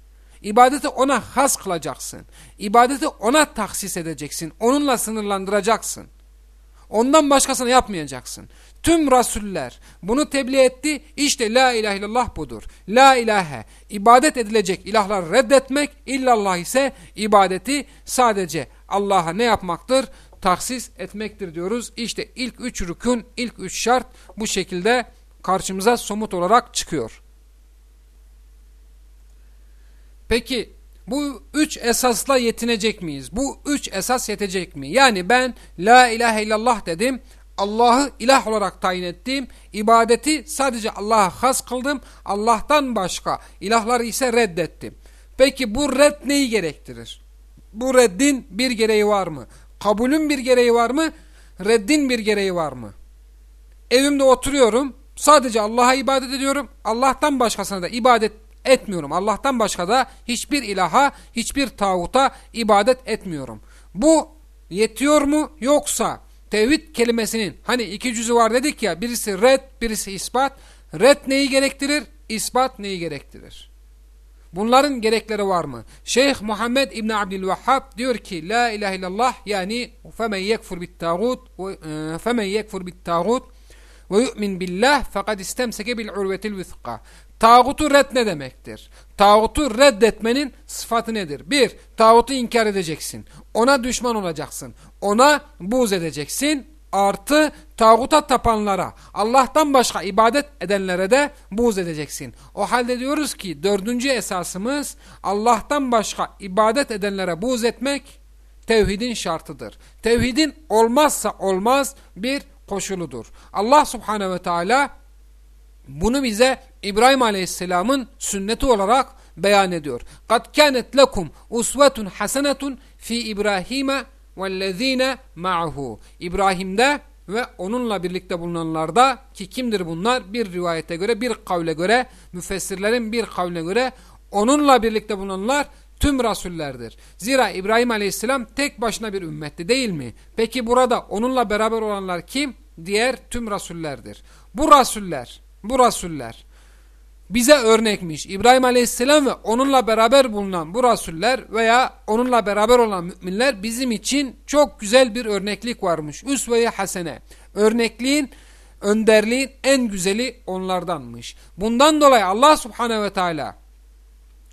İbadeti ona has kılacaksın. İbadeti ona taksis edeceksin. Onunla sınırlandıracaksın. Ondan başkasını yapmayacaksın. Tüm rasuller bunu tebliğ etti. İşte la ilahe illallah budur. La ilahe ibadet edilecek ilahlar reddetmek illallah ise ibadeti sadece Allah'a ne yapmaktır? Taksis etmektir diyoruz. İşte ilk üç rükün, ilk üç şart bu şekilde karşımıza somut olarak çıkıyor. Peki bu üç esasla yetinecek miyiz? Bu üç esas yetecek mi? Yani ben la ilahe illallah dedim. Allah'ı ilah olarak tayin ettim. İbadeti sadece Allah'a has kıldım. Allah'tan başka ilahları ise reddettim. Peki bu red neyi gerektirir? Bu reddin bir gereği var mı? Kabulün bir gereği var mı? Reddin bir gereği var mı? Evimde oturuyorum. Sadece Allah'a ibadet ediyorum. Allah'tan başkasına da ibadet etmiyorum. Allah'tan başka da hiçbir ilaha, hiçbir tağuta ibadet etmiyorum. Bu yetiyor mu? Yoksa tevhid kelimesinin hani iki cüzü var dedik ya birisi red, birisi ispat. Red neyi gerektirir? İspat neyi gerektirir? Bunların gerekleri var mı? Şeyh Muhammed İbn Abdülvehhab diyor ki La ilahe illallah yani femen yekfur bit tağut e, femen yekfur bit tağut ve yu'min billah fakat istemseke bil urvetil vüthqa. Tağutu red ne demektir? Tağutu reddetmenin sıfatı nedir? Bir, tağutu inkar edeceksin. Ona düşman olacaksın. Ona buğz edeceksin. Artı tağuta tapanlara, Allah'tan başka ibadet edenlere de buğz edeceksin. O halde diyoruz ki dördüncü esasımız Allah'tan başka ibadet edenlere buğz etmek tevhidin şartıdır. Tevhidin olmazsa olmaz bir koşuludur. Allah subhanehu ve teala bunu bize İbrahim Aleyhisselam'ın sünneti olarak beyan ediyor. قَدْ كَانَتْ لَكُمْ اُسْوَةٌ حَسَنَةٌ fi İbrahim'e وَالَّذ۪ينَ مَعَهُ İbrahim'de ve onunla birlikte bulunanlarda ki kimdir bunlar? Bir rivayete göre, bir kavle göre, müfessirlerin bir kavle göre onunla birlikte bulunanlar tüm rasullerdir. Zira İbrahim Aleyhisselam tek başına bir ümmetti değil mi? Peki burada onunla beraber olanlar kim? Diğer tüm rasullerdir. Bu rasuller bu rasuller bize örnekmiş. İbrahim Aleyhisselam ve onunla beraber bulunan bu rasuller veya onunla beraber olan müminler bizim için çok güzel bir örneklik varmış. Üsve-i hasene. Örnekliğin, önderliğin en güzeli onlardanmış. Bundan dolayı Allah Subhanahu ve Teala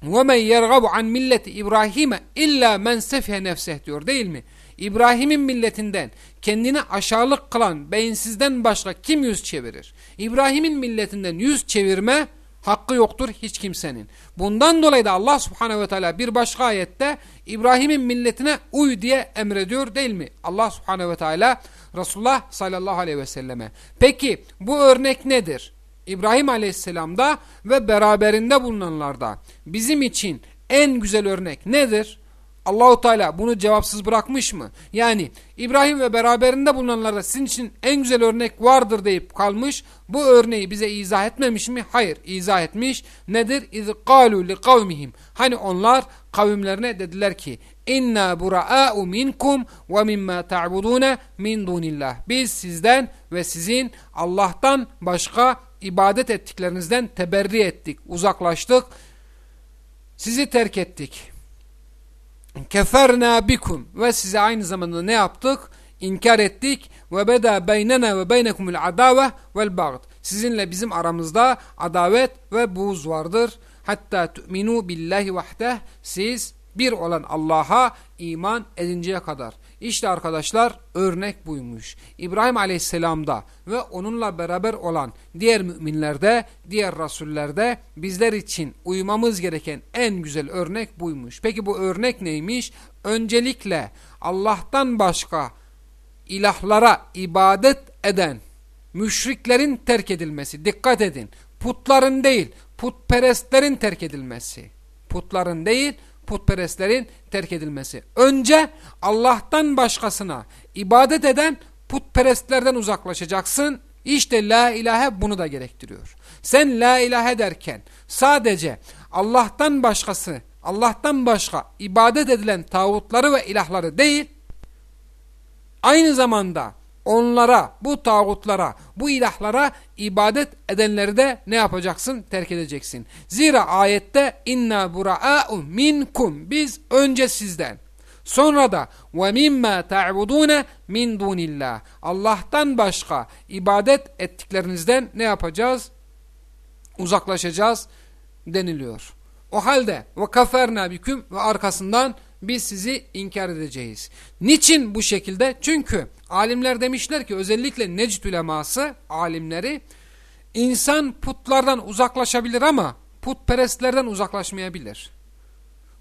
وَمَنْ يَرْغَبُ عَنْ مِلَّةِ İbrahim'e illa men sefhe nefseh diyor değil mi? İbrahim'in milletinden kendini aşağılık kılan beyinsizden başka kim yüz çevirir? İbrahim'in milletinden yüz çevirme hakkı yoktur hiç kimsenin. Bundan dolayı da Allah subhanehu ve teala bir başka ayette İbrahim'in milletine uy diye emrediyor değil mi? Allah subhanehu ve teala Resulullah sallallahu aleyhi ve selleme. Peki bu örnek nedir? İbrahim aleyhisselamda ve beraberinde bulunanlarda bizim için en güzel örnek nedir? Allahu Teala bunu cevapsız bırakmış mı? Yani İbrahim ve beraberinde bulunanlarda sizin için en güzel örnek vardır deyip kalmış. Bu örneği bize izah etmemiş mi? Hayır, izah etmiş. Nedir? İz qalu li kavmihim. Hani onlar kavimlerine dediler ki: "İnna bura'u minkum ve mimma ta'budun min dunillah." Biz sizden ve sizin Allah'tan başka ibadet ettiklerinizden teberri ettik, uzaklaştık. Sizi terk ettik keferna bikum ve size aynı zamanda ne yaptık? İnkar ettik ve beda beynena ve beynekumul adave vel bagd. Sizinle bizim aramızda adavet ve buğz vardır. Hatta tu'minu billahi vahdeh. Siz bir olan Allah'a iman edinceye kadar. İşte arkadaşlar örnek buymuş. İbrahim aleyhisselamda ve onunla beraber olan diğer müminlerde, diğer rasullerde bizler için uymamız gereken en güzel örnek buymuş. Peki bu örnek neymiş? Öncelikle Allah'tan başka ilahlara ibadet eden müşriklerin terk edilmesi. Dikkat edin. Putların değil, putperestlerin terk edilmesi. Putların değil, putperestlerin terk edilmesi. Önce Allah'tan başkasına ibadet eden putperestlerden uzaklaşacaksın. İşte la ilahe bunu da gerektiriyor. Sen la ilahe derken sadece Allah'tan başkası, Allah'tan başka ibadet edilen tağutları ve ilahları değil, aynı zamanda onlara, bu tağutlara, bu ilahlara ibadet edenleri de ne yapacaksın? Terk edeceksin. Zira ayette inna bura'a'u minkum biz önce sizden. Sonra da ve mimma ta'budune min dunillah. Allah'tan başka ibadet ettiklerinizden ne yapacağız? Uzaklaşacağız deniliyor. O halde ve kaferna biküm ve arkasından biz sizi inkar edeceğiz. Niçin bu şekilde? Çünkü alimler demişler ki özellikle Necd uleması alimleri insan putlardan uzaklaşabilir ama putperestlerden uzaklaşmayabilir.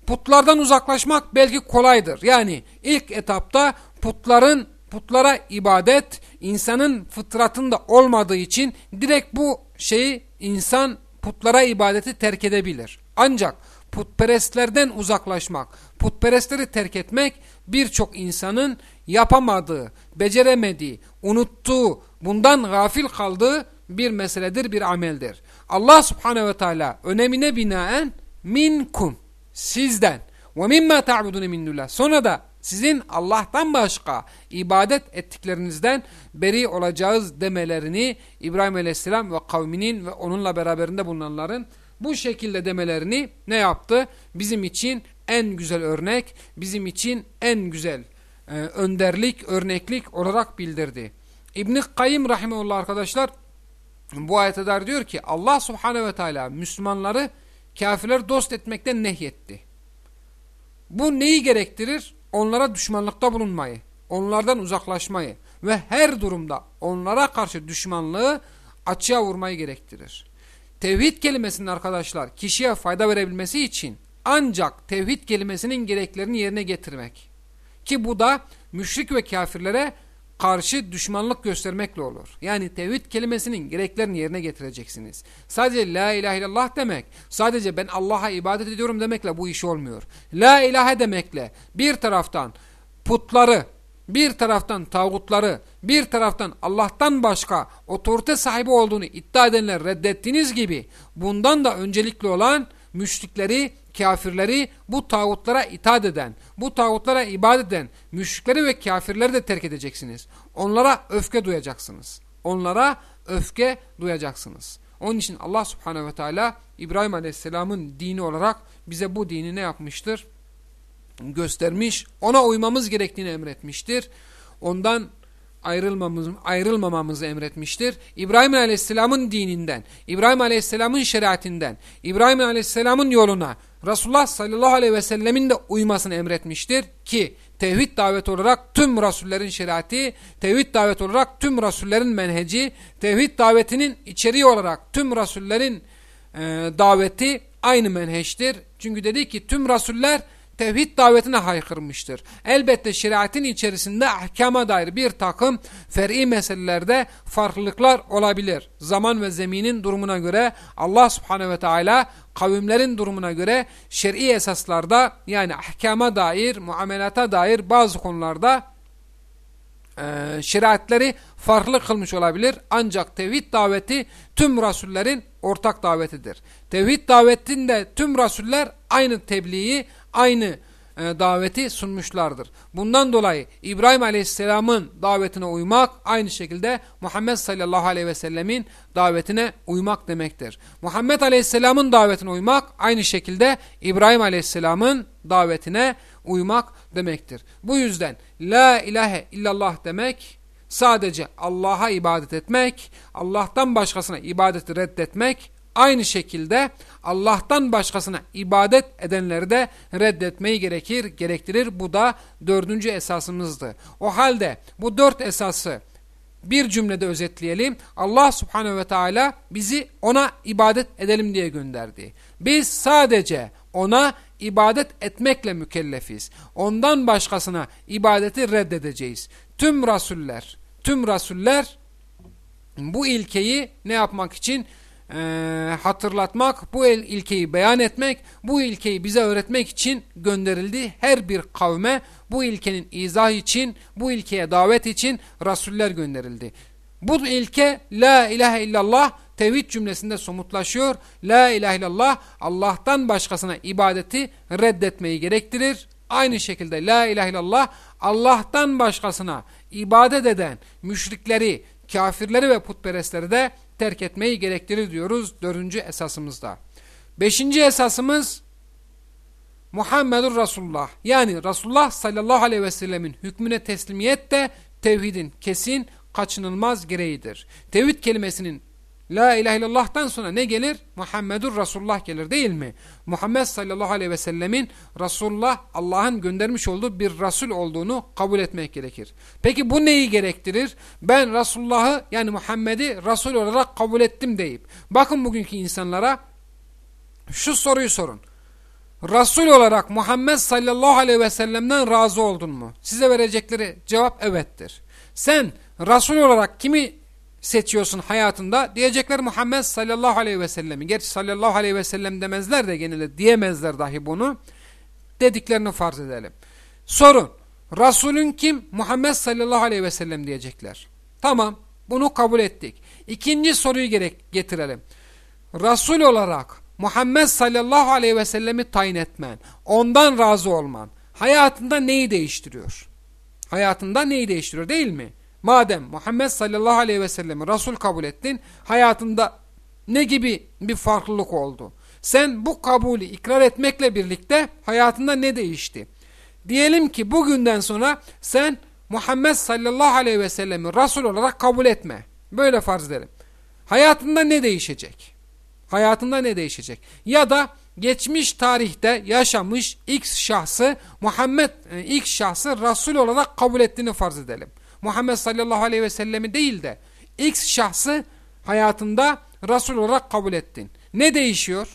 Putlardan uzaklaşmak belki kolaydır. Yani ilk etapta putların putlara ibadet insanın fıtratında olmadığı için direkt bu şeyi insan putlara ibadeti terk edebilir. Ancak putperestlerden uzaklaşmak, putperestleri terk etmek birçok insanın yapamadığı, beceremediği, unuttuğu, bundan gafil kaldığı bir meseledir, bir ameldir. Allah subhanehu ve teala önemine binaen minkum, sizden ve mimma ta'budune minnullah. Sonra da sizin Allah'tan başka ibadet ettiklerinizden beri olacağız demelerini İbrahim Aleyhisselam ve kavminin ve onunla beraberinde bulunanların bu şekilde demelerini ne yaptı? Bizim için en güzel örnek, bizim için en güzel e, önderlik, örneklik olarak bildirdi. İbn-i Kayyım Rahimullah arkadaşlar bu ayette diyor ki Allah Subhanahu ve Teala Müslümanları kafirler dost etmekten nehyetti. Bu neyi gerektirir? Onlara düşmanlıkta bulunmayı, onlardan uzaklaşmayı ve her durumda onlara karşı düşmanlığı açığa vurmayı gerektirir. Tevhid kelimesinin arkadaşlar kişiye fayda verebilmesi için ancak tevhid kelimesinin gereklerini yerine getirmek. Ki bu da müşrik ve kafirlere karşı düşmanlık göstermekle olur. Yani tevhid kelimesinin gereklerini yerine getireceksiniz. Sadece la ilahe illallah demek, sadece ben Allah'a ibadet ediyorum demekle bu iş olmuyor. La ilahe demekle bir taraftan putları, bir taraftan tağutları, bir taraftan Allah'tan başka otorite sahibi olduğunu iddia edenler reddettiğiniz gibi bundan da öncelikli olan müşrikleri, kafirleri bu tağutlara itaat eden, bu tağutlara ibadet eden müşrikleri ve kafirleri de terk edeceksiniz. Onlara öfke duyacaksınız. Onlara öfke duyacaksınız. Onun için Allah subhanehu ve teala İbrahim aleyhisselamın dini olarak bize bu dini ne yapmıştır? Göstermiş, ona uymamız gerektiğini emretmiştir. Ondan ayrılmamız, ayrılmamamızı emretmiştir. İbrahim Aleyhisselam'ın dininden, İbrahim Aleyhisselam'ın şeriatinden, İbrahim Aleyhisselam'ın yoluna Resulullah sallallahu aleyhi ve sellemin de uymasını emretmiştir ki tevhid davet olarak tüm rasullerin şeriatı, tevhid davet olarak tüm rasullerin menheci, tevhid davetinin içeriği olarak tüm rasullerin e, daveti aynı menheçtir. Çünkü dedi ki tüm rasuller tevhid davetine haykırmıştır. Elbette şeriatin içerisinde ahkama dair bir takım fer'i meselelerde farklılıklar olabilir. Zaman ve zeminin durumuna göre Allah subhanehu ve teala kavimlerin durumuna göre şer'i esaslarda yani ahkama dair, muamelata dair bazı konularda e, şeriatleri farklı kılmış olabilir. Ancak tevhid daveti tüm rasullerin ortak davetidir. Tevhid davetinde tüm rasuller aynı tebliği, aynı e, daveti sunmuşlardır. Bundan dolayı İbrahim Aleyhisselam'ın davetine uymak aynı şekilde Muhammed sallallahu aleyhi ve sellemin davetine uymak demektir. Muhammed Aleyhisselam'ın davetine uymak aynı şekilde İbrahim Aleyhisselam'ın davetine uymak demektir. Bu yüzden La ilahe illallah demek sadece Allah'a ibadet etmek, Allah'tan başkasına ibadeti reddetmek, aynı şekilde Allah'tan başkasına ibadet edenleri de reddetmeyi gerekir, gerektirir. Bu da dördüncü esasımızdı. O halde bu dört esası bir cümlede özetleyelim. Allah subhanehu ve teala bizi ona ibadet edelim diye gönderdi. Biz sadece ona ibadet etmekle mükellefiz. Ondan başkasına ibadeti reddedeceğiz. Tüm rasuller, tüm rasuller bu ilkeyi ne yapmak için? Ee, hatırlatmak, bu el ilkeyi beyan etmek, bu ilkeyi bize öğretmek için gönderildi. Her bir kavme bu ilkenin izah için, bu ilkeye davet için rasuller gönderildi. Bu ilke La ilahe illallah tevhid cümlesinde somutlaşıyor. La ilahe illallah Allah'tan başkasına ibadeti reddetmeyi gerektirir. Aynı şekilde La ilahe illallah Allah'tan başkasına ibadet eden müşrikleri, kafirleri ve putperestleri de terk etmeyi gerektirir diyoruz dördüncü esasımızda. Beşinci esasımız Muhammedur Resulullah yani Resulullah sallallahu aleyhi ve sellemin hükmüne teslimiyet de tevhidin kesin kaçınılmaz gereğidir. Tevhid kelimesinin La ilahe illallah'tan sonra ne gelir? Muhammedur Resulullah gelir değil mi? Muhammed sallallahu aleyhi ve sellemin Resulullah Allah'ın göndermiş olduğu bir Resul olduğunu kabul etmek gerekir. Peki bu neyi gerektirir? Ben Resulullah'ı yani Muhammed'i Resul olarak kabul ettim deyip bakın bugünkü insanlara şu soruyu sorun. Resul olarak Muhammed sallallahu aleyhi ve sellem'den razı oldun mu? Size verecekleri cevap evettir. Sen Resul olarak kimi seçiyorsun hayatında? Diyecekler Muhammed sallallahu aleyhi ve sellemi. Gerçi sallallahu aleyhi ve sellem demezler de genelde diyemezler dahi bunu. Dediklerini farz edelim. Sorun. Resulün kim? Muhammed sallallahu aleyhi ve sellem diyecekler. Tamam. Bunu kabul ettik. İkinci soruyu gerek getirelim. Resul olarak Muhammed sallallahu aleyhi ve sellemi tayin etmen, ondan razı olman hayatında neyi değiştiriyor? Hayatında neyi değiştiriyor değil mi? Madem Muhammed sallallahu aleyhi ve sellemi Resul kabul ettin, hayatında ne gibi bir farklılık oldu? Sen bu kabulü ikrar etmekle birlikte hayatında ne değişti? Diyelim ki bugünden sonra sen Muhammed sallallahu aleyhi ve sellemi Resul olarak kabul etme. Böyle farz edelim. Hayatında ne değişecek? Hayatında ne değişecek? Ya da geçmiş tarihte yaşamış X şahsı Muhammed e, X şahsı Resul olarak kabul ettiğini farz edelim. Muhammed sallallahu aleyhi ve sellemi değil de X şahsı hayatında Resul olarak kabul ettin. Ne değişiyor?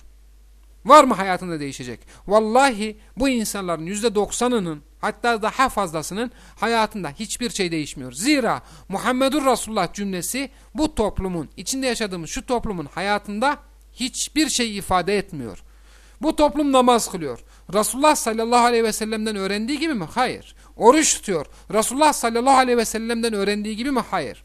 Var mı hayatında değişecek? Vallahi bu insanların %90'ının hatta daha fazlasının hayatında hiçbir şey değişmiyor. Zira Muhammedur Resulullah cümlesi bu toplumun, içinde yaşadığımız şu toplumun hayatında hiçbir şey ifade etmiyor. Bu toplum namaz kılıyor. Resulullah sallallahu aleyhi ve sellem'den öğrendiği gibi mi? Hayır. Oruç tutuyor. Resulullah sallallahu aleyhi ve sellem'den öğrendiği gibi mi? Hayır.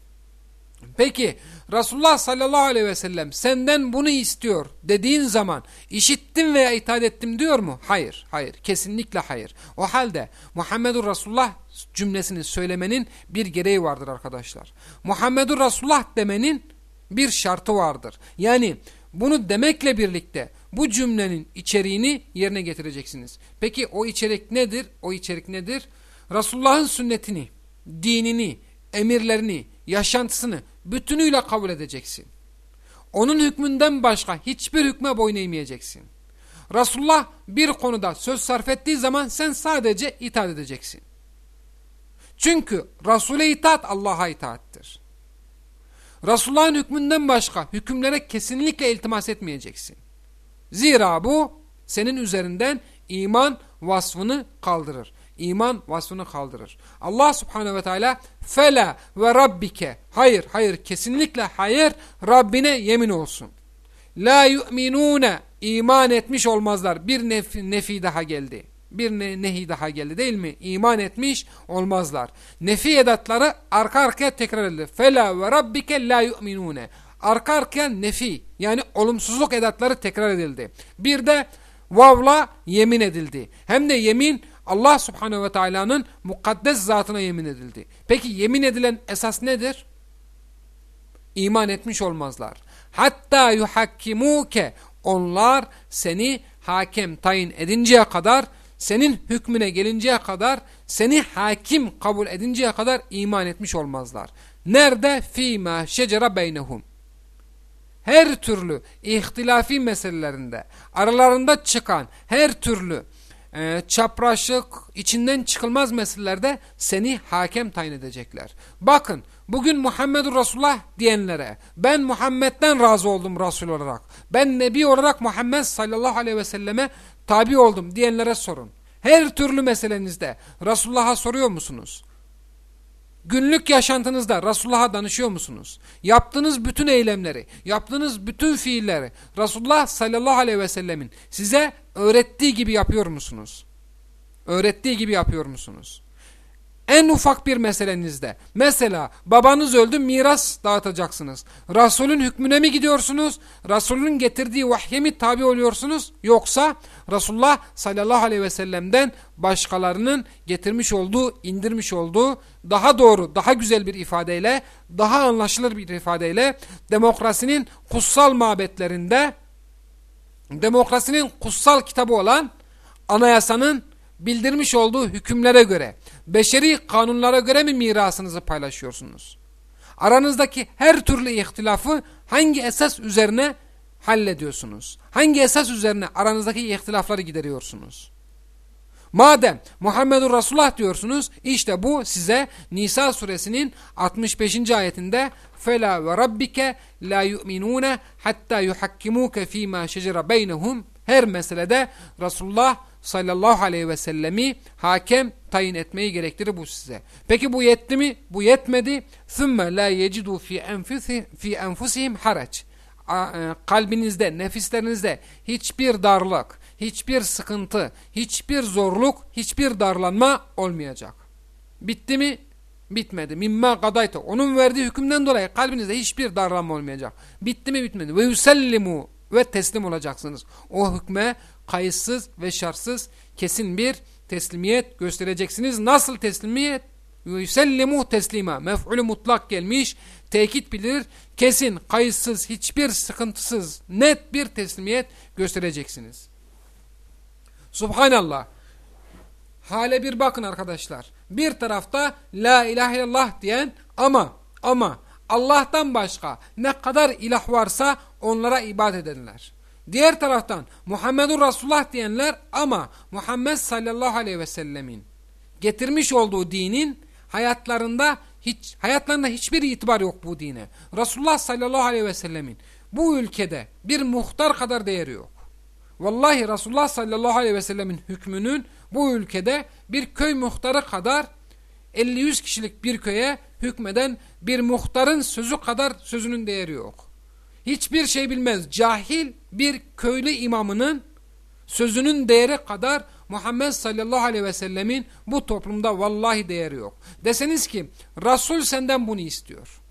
Peki Resulullah sallallahu aleyhi ve sellem senden bunu istiyor dediğin zaman işittim veya itaat ettim diyor mu? Hayır, hayır, kesinlikle hayır. O halde Muhammedur Resulullah cümlesini söylemenin bir gereği vardır arkadaşlar. Muhammedur Resulullah demenin bir şartı vardır. Yani bunu demekle birlikte bu cümlenin içeriğini yerine getireceksiniz. Peki o içerik nedir? O içerik nedir? Resulullah'ın sünnetini, dinini, emirlerini, yaşantısını bütünüyle kabul edeceksin. Onun hükmünden başka hiçbir hükme boyun eğmeyeceksin. Resulullah bir konuda söz sarf ettiği zaman sen sadece itaat edeceksin. Çünkü Resul'e itaat Allah'a itaattir. Resulullah'ın hükmünden başka hükümlere kesinlikle iltimas etmeyeceksin. Zira bu senin üzerinden iman vasfını kaldırır. İman vasfını kaldırır. Allah subhanehu ve teala fela ve rabbike hayır hayır kesinlikle hayır Rabbine yemin olsun. La yu'minune iman etmiş olmazlar. Bir nefi, nefi daha geldi. Bir ne, nehi daha geldi değil mi? İman etmiş olmazlar. Nefi edatları arka arkaya tekrar edildi. Fela ve rabbike la yu'minune. Arka arkaya nefi yani olumsuzluk edatları tekrar edildi. Bir de vavla yemin edildi. Hem de yemin Allah subhanehu ve teala'nın mukaddes zatına yemin edildi. Peki yemin edilen esas nedir? İman etmiş olmazlar. Hatta yuhakkimuke onlar seni hakem tayin edinceye kadar senin hükmüne gelinceye kadar seni hakim kabul edinceye kadar iman etmiş olmazlar. Nerede? Fîmâ şecera beynehum. Her türlü ihtilafi meselelerinde aralarında çıkan her türlü e, çapraşık, içinden çıkılmaz meselelerde seni hakem tayin edecekler. Bakın bugün Muhammedur Resulullah diyenlere ben Muhammed'den razı oldum Resul olarak. Ben Nebi olarak Muhammed sallallahu aleyhi ve selleme tabi oldum diyenlere sorun. Her türlü meselenizde Resulullah'a soruyor musunuz? Günlük yaşantınızda Resulullah'a danışıyor musunuz? Yaptığınız bütün eylemleri, yaptığınız bütün fiilleri Resulullah sallallahu aleyhi ve sellemin size öğrettiği gibi yapıyor musunuz? Öğrettiği gibi yapıyor musunuz? En ufak bir meselenizde mesela babanız öldü miras dağıtacaksınız. Resulün hükmüne mi gidiyorsunuz? Resulün getirdiği vahye mi tabi oluyorsunuz? Yoksa Resulullah sallallahu aleyhi ve sellem'den başkalarının getirmiş olduğu, indirmiş olduğu daha doğru, daha güzel bir ifadeyle, daha anlaşılır bir ifadeyle demokrasinin kutsal mabetlerinde demokrasinin kutsal kitabı olan anayasanın bildirmiş olduğu hükümlere göre, beşeri kanunlara göre mi mirasınızı paylaşıyorsunuz? Aranızdaki her türlü ihtilafı hangi esas üzerine hallediyorsunuz? Hangi esas üzerine aranızdaki ihtilafları gideriyorsunuz? Madem Muhammedur Resulullah diyorsunuz, işte bu size Nisa suresinin 65. ayetinde فَلَا وَرَبِّكَ لَا يُؤْمِنُونَ حَتَّى يُحَكِّمُوكَ ف۪ي مَا شَجَرَ بَيْنَهُمْ Her meselede Resulullah sallallahu aleyhi ve sellemi hakem tayin etmeyi gerektirir bu size. Peki bu yetti mi? Bu yetmedi. ثُمَّ لَا يَجِدُوا فِي أَنْفُسِهِمْ حَرَجٍ Kalbinizde, nefislerinizde hiçbir darlık, hiçbir sıkıntı, hiçbir zorluk, hiçbir darlanma olmayacak. Bitti mi? Bitmedi. Mimma gadayta. Onun verdiği hükümden dolayı kalbinizde hiçbir darlanma olmayacak. Bitti mi? Bitmedi. Ve yusellimu ve teslim olacaksınız. O hükme kayıtsız ve şartsız kesin bir teslimiyet göstereceksiniz. Nasıl teslimiyet? Yüsellimu teslima. Mef'ulü mutlak gelmiş. Tekit bilir. Kesin, kayıtsız, hiçbir sıkıntısız, net bir teslimiyet göstereceksiniz. Subhanallah. Hale bir bakın arkadaşlar. Bir tarafta la ilahe illallah diyen ama ama Allah'tan başka ne kadar ilah varsa onlara ibadet edenler. Diğer taraftan Muhammedur Resulullah diyenler ama Muhammed sallallahu aleyhi ve sellemin getirmiş olduğu dinin hayatlarında hiç hayatlarında hiçbir itibar yok bu dine. Resulullah sallallahu aleyhi ve sellemin bu ülkede bir muhtar kadar değeri yok. Vallahi Resulullah sallallahu aleyhi ve sellemin hükmünün bu ülkede bir köy muhtarı kadar 50-100 kişilik bir köye hükmeden bir muhtarın sözü kadar sözünün değeri yok. Hiçbir şey bilmez cahil bir köylü imamının sözünün değeri kadar Muhammed sallallahu aleyhi ve sellemin bu toplumda vallahi değeri yok. Deseniz ki Resul senden bunu istiyor.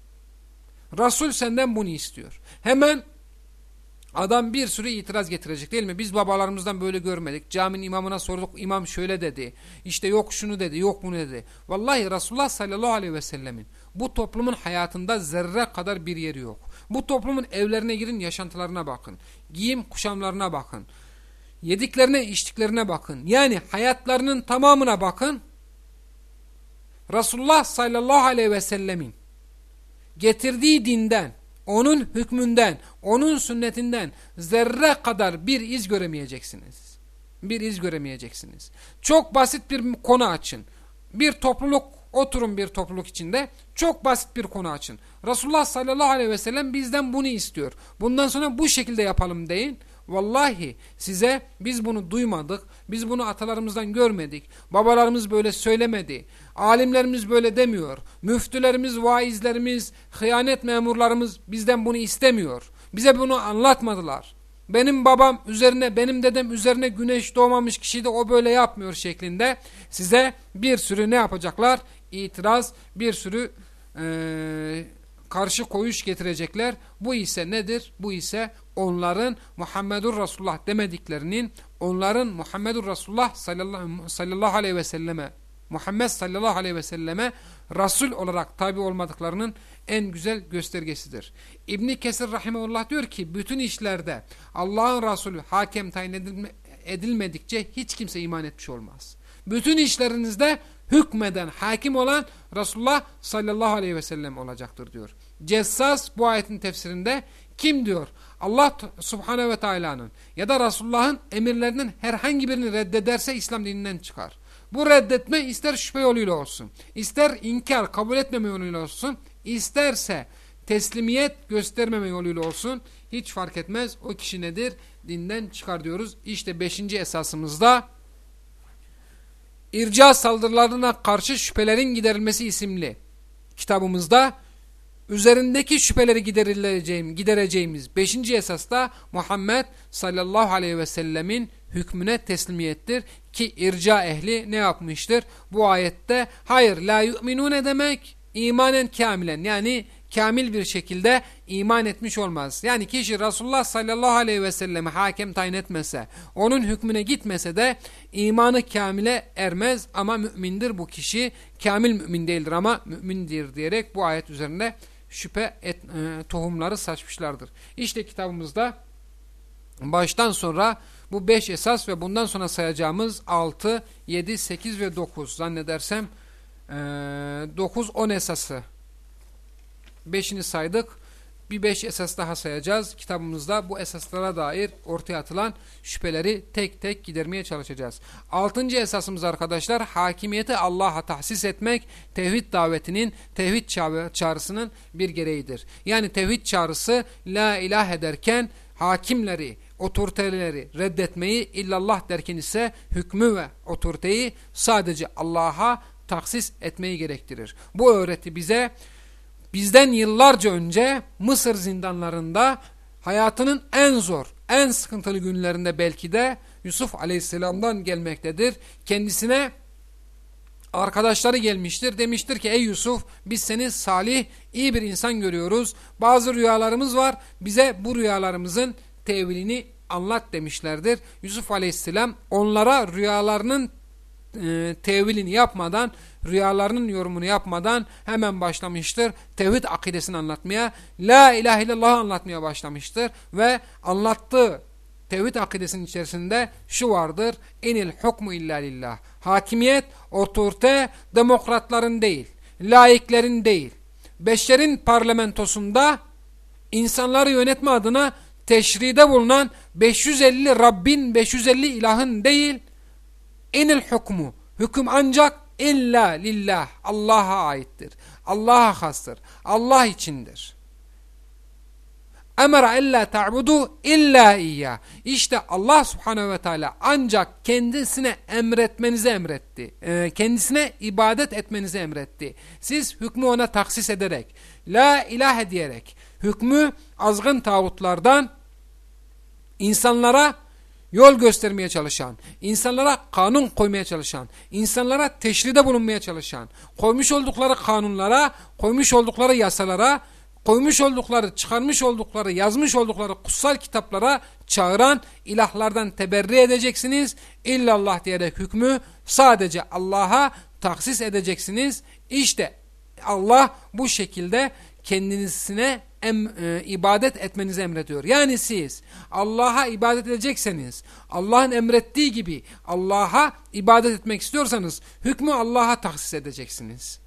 Resul senden bunu istiyor. Hemen Adam bir sürü itiraz getirecek değil mi? Biz babalarımızdan böyle görmedik. Caminin imamına sorduk. İmam şöyle dedi. İşte yok şunu dedi. Yok bunu dedi. Vallahi Resulullah sallallahu aleyhi ve sellemin bu toplumun hayatında zerre kadar bir yeri yok. Bu toplumun evlerine girin yaşantılarına bakın. Giyim kuşamlarına bakın. Yediklerine içtiklerine bakın. Yani hayatlarının tamamına bakın. Resulullah sallallahu aleyhi ve sellemin getirdiği dinden onun hükmünden, onun sünnetinden zerre kadar bir iz göremeyeceksiniz. Bir iz göremeyeceksiniz. Çok basit bir konu açın. Bir topluluk, oturun bir topluluk içinde. Çok basit bir konu açın. Resulullah sallallahu aleyhi ve sellem bizden bunu istiyor. Bundan sonra bu şekilde yapalım deyin. Vallahi size biz bunu duymadık, biz bunu atalarımızdan görmedik, babalarımız böyle söylemedi, alimlerimiz böyle demiyor, müftülerimiz, vaizlerimiz, hıyanet memurlarımız bizden bunu istemiyor. Bize bunu anlatmadılar. Benim babam üzerine, benim dedem üzerine güneş doğmamış kişi de o böyle yapmıyor şeklinde size bir sürü ne yapacaklar? İtiraz, bir sürü... Ee, karşı koyuş getirecekler. Bu ise nedir? Bu ise onların Muhammedur Resulullah demediklerinin, onların Muhammedur Resulullah sallallahu, aleyhi ve selleme, Muhammed sallallahu aleyhi ve selleme Resul olarak tabi olmadıklarının en güzel göstergesidir. İbni Kesir Rahimullah diyor ki, bütün işlerde Allah'ın Resulü hakem tayin edilmedikçe hiç kimse iman etmiş olmaz. Bütün işlerinizde hükmeden, hakim olan Resulullah sallallahu aleyhi ve sellem olacaktır diyor. Cessas bu ayetin tefsirinde kim diyor? Allah subhanehu ve teala'nın ya da Resulullah'ın emirlerinin herhangi birini reddederse İslam dininden çıkar. Bu reddetme ister şüphe yoluyla olsun, ister inkar, kabul etmeme yoluyla olsun, isterse teslimiyet göstermeme yoluyla olsun, hiç fark etmez o kişi nedir? Dinden çıkar diyoruz. İşte beşinci esasımızda İrca saldırılarına karşı şüphelerin giderilmesi isimli kitabımızda üzerindeki şüpheleri giderileceğim, gidereceğimiz beşinci esasta Muhammed sallallahu aleyhi ve sellemin hükmüne teslimiyettir ki irca ehli ne yapmıştır? Bu ayette hayır la yu'minune demek imanen kamilen yani kamil bir şekilde iman etmiş olmaz. Yani kişi Resulullah sallallahu aleyhi ve selleme hakem tayin etmese, onun hükmüne gitmese de imanı kamile ermez ama mümindir bu kişi. Kamil mümin değildir ama mümindir diyerek bu ayet üzerinde şüphe et, e, tohumları saçmışlardır. İşte kitabımızda baştan sonra bu 5 esas ve bundan sonra sayacağımız 6, 7, 8 ve 9 zannedersem 9-10 e, esası Beşini saydık. Bir beş esas daha sayacağız. Kitabımızda bu esaslara dair ortaya atılan şüpheleri tek tek gidermeye çalışacağız. Altıncı esasımız arkadaşlar hakimiyeti Allah'a tahsis etmek tevhid davetinin, tevhid çağrısının bir gereğidir. Yani tevhid çağrısı la ilah ederken hakimleri, otoriteleri reddetmeyi illallah derken ise hükmü ve otoriteyi sadece Allah'a tahsis etmeyi gerektirir. Bu öğreti bize bizden yıllarca önce Mısır zindanlarında hayatının en zor, en sıkıntılı günlerinde belki de Yusuf aleyhisselamdan gelmektedir. Kendisine arkadaşları gelmiştir. Demiştir ki ey Yusuf biz seni salih, iyi bir insan görüyoruz. Bazı rüyalarımız var. Bize bu rüyalarımızın tevilini anlat demişlerdir. Yusuf aleyhisselam onlara rüyalarının e, tevilini yapmadan, rüyalarının yorumunu yapmadan hemen başlamıştır. Tevhid akidesini anlatmaya, La ilahe illallah anlatmaya başlamıştır. Ve anlattığı tevhid akidesinin içerisinde şu vardır. Enil hukmu illa lillah. Hakimiyet, otorite demokratların değil, laiklerin değil. Beşlerin parlamentosunda insanları yönetme adına teşride bulunan 550 Rabbin, 550 ilahın değil, Enil hukmu. Hüküm ancak illa lillah. Allah'a aittir. Allah'a hastır. Allah içindir. Emara illa ta'budu illa iyyah. İşte Allah subhanehu ve teala ancak kendisine emretmenizi emretti. Ee, kendisine ibadet etmenizi emretti. Siz hükmü ona taksis ederek, la ilahe diyerek, hükmü azgın tağutlardan insanlara yol göstermeye çalışan, insanlara kanun koymaya çalışan, insanlara teşride bulunmaya çalışan, koymuş oldukları kanunlara, koymuş oldukları yasalara, koymuş oldukları, çıkarmış oldukları, yazmış oldukları kutsal kitaplara çağıran ilahlardan teberri edeceksiniz. İllallah diyerek hükmü sadece Allah'a taksis edeceksiniz. İşte Allah bu şekilde kendisine em, e, ibadet etmenizi emrediyor. Yani siz Allah'a ibadet edecekseniz, Allah'ın emrettiği gibi Allah'a ibadet etmek istiyorsanız hükmü Allah'a tahsis edeceksiniz.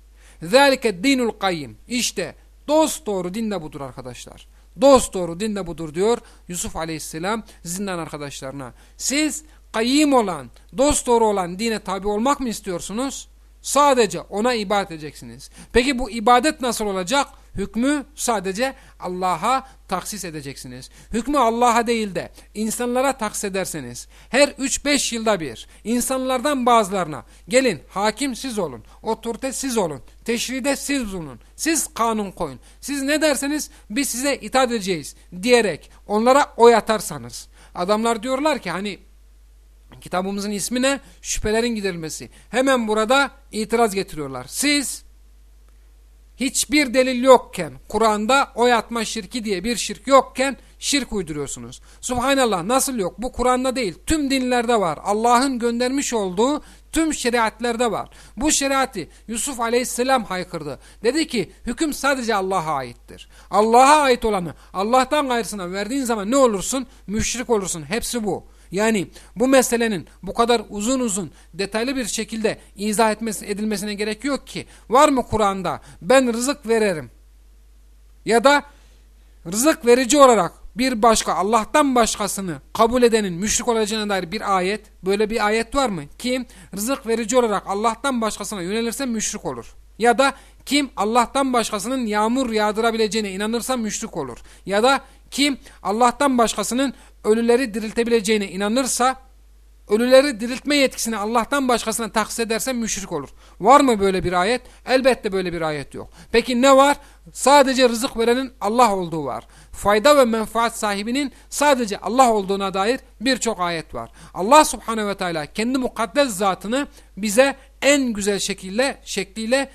ذَٰلِكَ dinul kayyim. İşte dost doğru din de budur arkadaşlar. Dost doğru din de budur diyor Yusuf aleyhisselam zindan arkadaşlarına. Siz kayyim olan, dost doğru olan dine tabi olmak mı istiyorsunuz? Sadece ona ibadet edeceksiniz. Peki bu ibadet nasıl olacak? Hükmü sadece Allah'a taksis edeceksiniz. Hükmü Allah'a değil de insanlara taksis ederseniz her 3-5 yılda bir insanlardan bazılarına gelin hakim siz olun, otorite siz olun, teşride siz bulunun, siz kanun koyun, siz ne derseniz biz size itaat edeceğiz diyerek onlara oy atarsanız. Adamlar diyorlar ki hani kitabımızın ismi ne? Şüphelerin giderilmesi. Hemen burada itiraz getiriyorlar. Siz hiçbir delil yokken, Kur'an'da oy atma şirki diye bir şirk yokken şirk uyduruyorsunuz. Subhanallah nasıl yok? Bu Kur'an'da değil, tüm dinlerde var. Allah'ın göndermiş olduğu tüm şeriatlerde var. Bu şeriatı Yusuf aleyhisselam haykırdı. Dedi ki hüküm sadece Allah'a aittir. Allah'a ait olanı Allah'tan gayrısına verdiğin zaman ne olursun? Müşrik olursun. Hepsi bu. Yani bu meselenin bu kadar uzun uzun detaylı bir şekilde izah etmesi, edilmesine gerek yok ki. Var mı Kur'an'da ben rızık vererim ya da rızık verici olarak bir başka Allah'tan başkasını kabul edenin müşrik olacağına dair bir ayet böyle bir ayet var mı? Kim rızık verici olarak Allah'tan başkasına yönelirse müşrik olur. Ya da kim Allah'tan başkasının yağmur yağdırabileceğine inanırsa müşrik olur. Ya da kim Allah'tan başkasının ölüleri diriltebileceğine inanırsa ölüleri diriltme yetkisini Allah'tan başkasına tahsis ederse müşrik olur. Var mı böyle bir ayet? Elbette böyle bir ayet yok. Peki ne var? Sadece rızık verenin Allah olduğu var. Fayda ve menfaat sahibinin sadece Allah olduğuna dair birçok ayet var. Allah subhanehu ve teala kendi mukaddes zatını bize en güzel şekilde şekliyle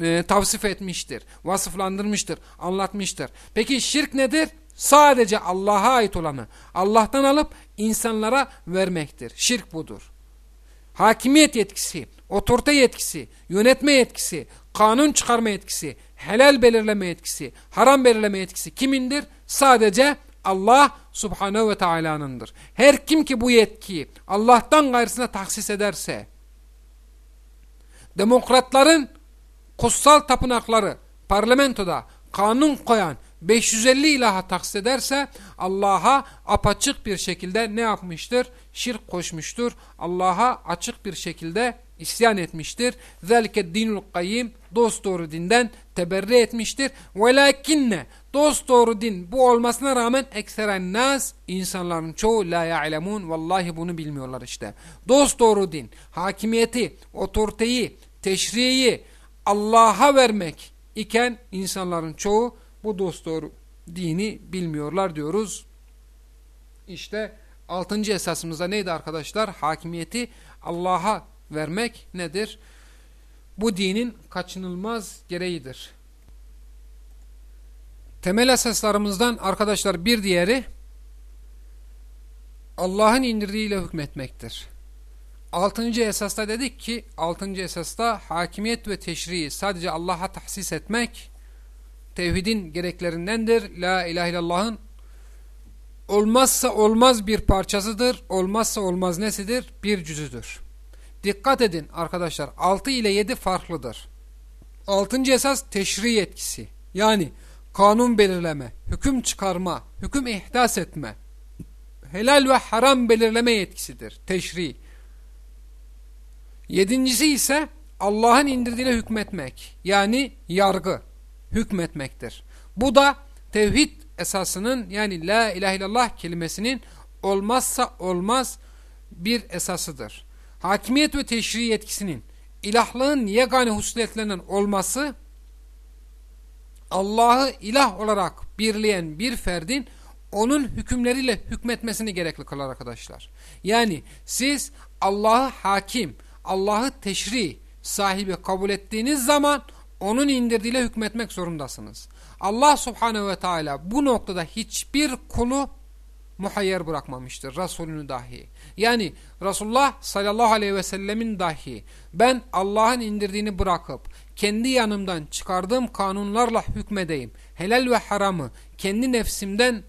e, tavsif etmiştir. Vasıflandırmıştır, anlatmıştır. Peki şirk nedir? Sadece Allah'a ait olanı Allah'tan alıp insanlara vermektir. Şirk budur. Hakimiyet yetkisi, otorite yetkisi, yönetme yetkisi, kanun çıkarma yetkisi, helal belirleme yetkisi, haram belirleme yetkisi kimindir? Sadece Allah subhanehu ve teala'nındır. Her kim ki bu yetkiyi Allah'tan gayrısına tahsis ederse, demokratların kutsal tapınakları parlamentoda kanun koyan 550 ilaha taksit ederse Allah'a apaçık bir şekilde ne yapmıştır? Şirk koşmuştur. Allah'a açık bir şekilde isyan etmiştir. Zelke dinul kayyim dost doğru dinden teberri etmiştir. Velakinne dost doğru din bu olmasına rağmen ekseren nas insanların çoğu la ya'lemun vallahi bunu bilmiyorlar işte. Dost doğru din hakimiyeti, otoriteyi, teşriyi Allah'a vermek iken insanların çoğu bu dosdoğru dini bilmiyorlar diyoruz. İşte altıncı esasımızda neydi arkadaşlar? Hakimiyeti Allah'a vermek nedir? Bu dinin kaçınılmaz gereğidir. Temel esaslarımızdan arkadaşlar bir diğeri Allah'ın indirdiğiyle hükmetmektir. Altıncı esasta dedik ki, altıncı esasta hakimiyet ve teşriği sadece Allah'a tahsis etmek, tevhidin gereklerindendir. La ilahe illallah'ın olmazsa olmaz bir parçasıdır. Olmazsa olmaz nesidir? Bir cüzüdür. Dikkat edin arkadaşlar 6 ile 7 farklıdır. Altıncı esas teşri yetkisi. Yani kanun belirleme, hüküm çıkarma, hüküm ihdas etme, helal ve haram belirleme yetkisidir. Teşri. Yedincisi ise Allah'ın indirdiğine hükmetmek. Yani yargı hükmetmektir. Bu da tevhid esasının yani la ilahe illallah kelimesinin olmazsa olmaz bir esasıdır. Hakimiyet ve teşri yetkisinin ilahlığın yegane hususiyetlerinden olması Allah'ı ilah olarak birleyen bir ferdin onun hükümleriyle hükmetmesini gerekli kılar arkadaşlar. Yani siz Allah'ı hakim, Allah'ı teşri sahibi kabul ettiğiniz zaman onun indirdiğiyle hükmetmek zorundasınız. Allah subhanehu ve teala bu noktada hiçbir kulu muhayyer bırakmamıştır. Resulünü dahi. Yani Resulullah sallallahu aleyhi ve sellemin dahi ben Allah'ın indirdiğini bırakıp kendi yanımdan çıkardığım kanunlarla hükmedeyim. Helal ve haramı kendi nefsimden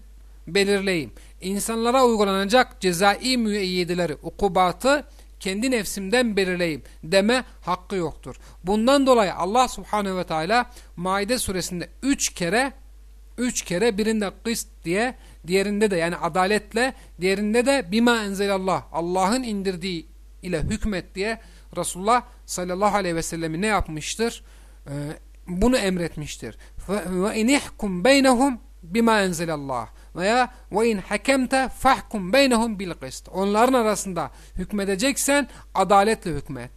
belirleyeyim. İnsanlara uygulanacak cezai müeyyideleri, ukubatı kendi nefsimden belirleyeyim deme hakkı yoktur. Bundan dolayı Allah subhanehu ve teala Maide suresinde üç kere üç kere birinde kıst diye diğerinde de yani adaletle diğerinde de bima enzelallah Allah'ın indirdiği ile hükmet diye Resulullah sallallahu aleyhi ve sellemi ne yapmıştır? Ee, bunu emretmiştir. Ve inihkum beynehum bima enzelallah veya ve in hakemte fahkum beynehum bil kıst. Onların arasında hükmedeceksen adaletle hükmet.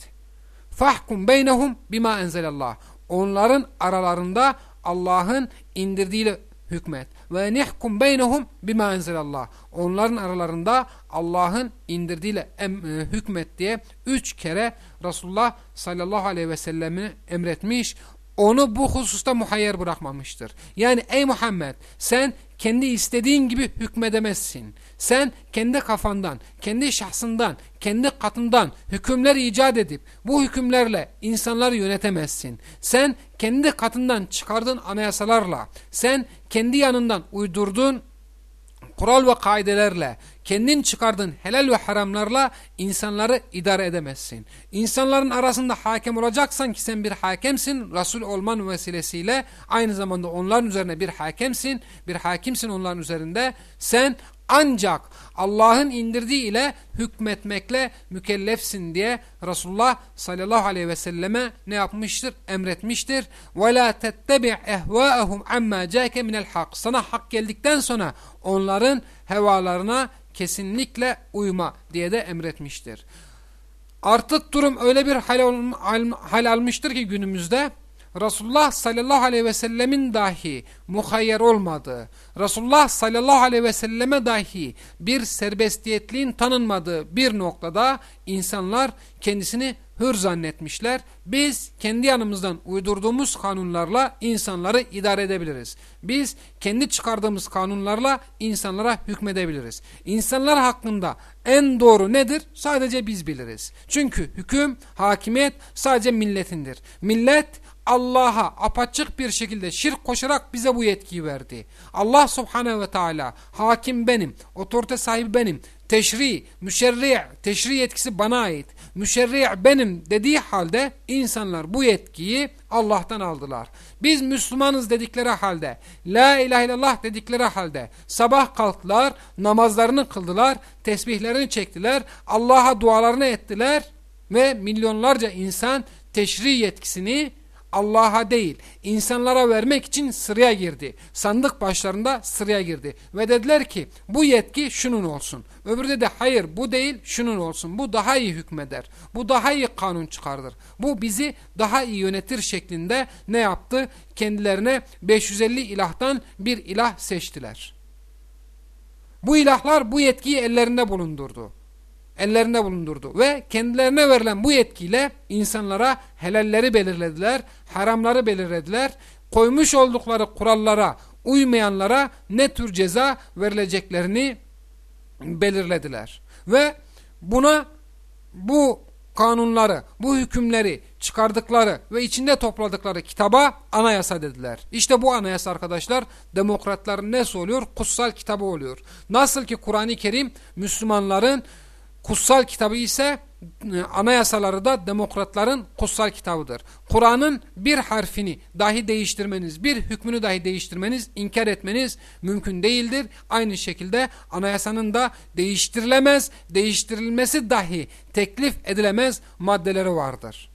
Fahkum beynehum bima enzelallah. Onların aralarında Allah'ın indirdiğiyle hükmet. Ve nihkum beynehum bima enzelallah. Onların aralarında Allah'ın indirdiğiyle e, hükmet diye üç kere Resulullah sallallahu aleyhi ve sellemi emretmiş onu bu hususta muhayyer bırakmamıştır. Yani ey Muhammed sen kendi istediğin gibi hükmedemezsin. Sen kendi kafandan, kendi şahsından, kendi katından hükümler icat edip bu hükümlerle insanları yönetemezsin. Sen kendi katından çıkardığın anayasalarla, sen kendi yanından uydurduğun kural ve kaidelerle, kendin çıkardığın helal ve haramlarla insanları idare edemezsin. İnsanların arasında hakem olacaksan ki sen bir hakemsin, Resul olman vesilesiyle aynı zamanda onların üzerine bir hakemsin, bir hakimsin onların üzerinde. Sen ancak Allah'ın indirdiği ile hükmetmekle mükellefsin diye Resulullah sallallahu aleyhi ve selleme ne yapmıştır? Emretmiştir. وَلَا تَتَّبِعْ اَهْوَاءَهُمْ عَمَّا جَاكَ مِنَ الْحَقِّ Sana hak geldikten sonra onların hevalarına kesinlikle uyma diye de emretmiştir. Artık durum öyle bir hal, hal almıştır ki günümüzde Resulullah sallallahu aleyhi ve sellemin dahi muhayyer olmadığı, Resulullah sallallahu aleyhi ve selleme dahi bir serbestiyetliğin tanınmadığı bir noktada insanlar kendisini hür zannetmişler. Biz kendi yanımızdan uydurduğumuz kanunlarla insanları idare edebiliriz. Biz kendi çıkardığımız kanunlarla insanlara hükmedebiliriz. İnsanlar hakkında en doğru nedir? Sadece biz biliriz. Çünkü hüküm, hakimiyet sadece milletindir. Millet Allah'a apaçık bir şekilde şirk koşarak bize bu yetkiyi verdi. Allah subhanehu ve teala hakim benim, otorite sahibi benim, teşri, müşerri, teşri yetkisi bana ait, müşerri benim dediği halde insanlar bu yetkiyi Allah'tan aldılar. Biz Müslümanız dedikleri halde, La ilahe illallah dedikleri halde sabah kalktılar, namazlarını kıldılar, tesbihlerini çektiler, Allah'a dualarını ettiler ve milyonlarca insan teşri yetkisini Allah'a değil insanlara vermek için sıraya girdi. Sandık başlarında sıraya girdi. Ve dediler ki bu yetki şunun olsun. Öbürü de hayır bu değil şunun olsun. Bu daha iyi hükmeder. Bu daha iyi kanun çıkardır. Bu bizi daha iyi yönetir şeklinde ne yaptı? Kendilerine 550 ilahtan bir ilah seçtiler. Bu ilahlar bu yetkiyi ellerinde bulundurdu ellerinde bulundurdu. Ve kendilerine verilen bu yetkiyle insanlara helalleri belirlediler, haramları belirlediler. Koymuş oldukları kurallara uymayanlara ne tür ceza verileceklerini belirlediler. Ve buna bu kanunları, bu hükümleri çıkardıkları ve içinde topladıkları kitaba anayasa dediler. İşte bu anayasa arkadaşlar demokratların nesi oluyor? Kutsal kitabı oluyor. Nasıl ki Kur'an-ı Kerim Müslümanların Kutsal kitabı ise e, anayasaları da demokratların kutsal kitabıdır. Kur'an'ın bir harfini dahi değiştirmeniz, bir hükmünü dahi değiştirmeniz, inkar etmeniz mümkün değildir. Aynı şekilde anayasanın da değiştirilemez, değiştirilmesi dahi teklif edilemez maddeleri vardır.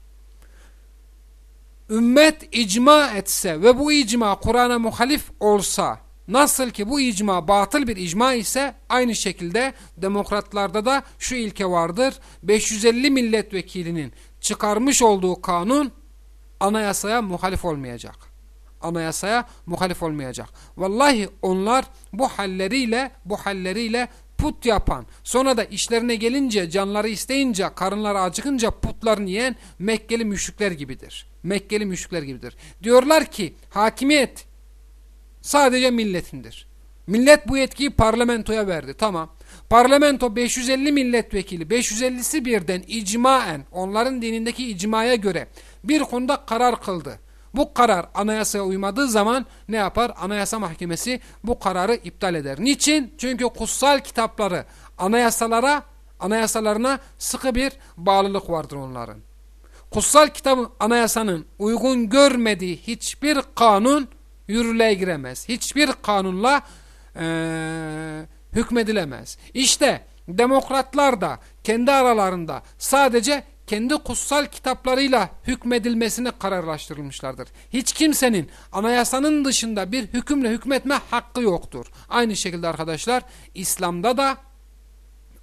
Ümmet icma etse ve bu icma Kur'an'a muhalif olsa, Nasıl ki bu icma batıl bir icma ise aynı şekilde demokratlarda da şu ilke vardır. 550 milletvekilinin çıkarmış olduğu kanun anayasaya muhalif olmayacak. Anayasaya muhalif olmayacak. Vallahi onlar bu halleriyle bu halleriyle put yapan, sonra da işlerine gelince, canları isteyince, karınları acıkınca putlarını yiyen Mekkeli müşrikler gibidir. Mekkeli müşrikler gibidir. Diyorlar ki hakimiyet sadece milletindir. Millet bu yetkiyi parlamentoya verdi. Tamam. Parlamento 550 milletvekili, 550'si birden icmaen, onların dinindeki icmaya göre bir konuda karar kıldı. Bu karar anayasaya uymadığı zaman ne yapar? Anayasa Mahkemesi bu kararı iptal eder. Niçin? Çünkü kutsal kitapları anayasalara, anayasalarına sıkı bir bağlılık vardır onların. Kutsal kitabın anayasanın uygun görmediği hiçbir kanun yürürlüğe giremez. Hiçbir kanunla ee, hükmedilemez. İşte demokratlar da kendi aralarında sadece kendi kutsal kitaplarıyla hükmedilmesini kararlaştırılmışlardır. Hiç kimsenin anayasanın dışında bir hükümle hükmetme hakkı yoktur. Aynı şekilde arkadaşlar İslam'da da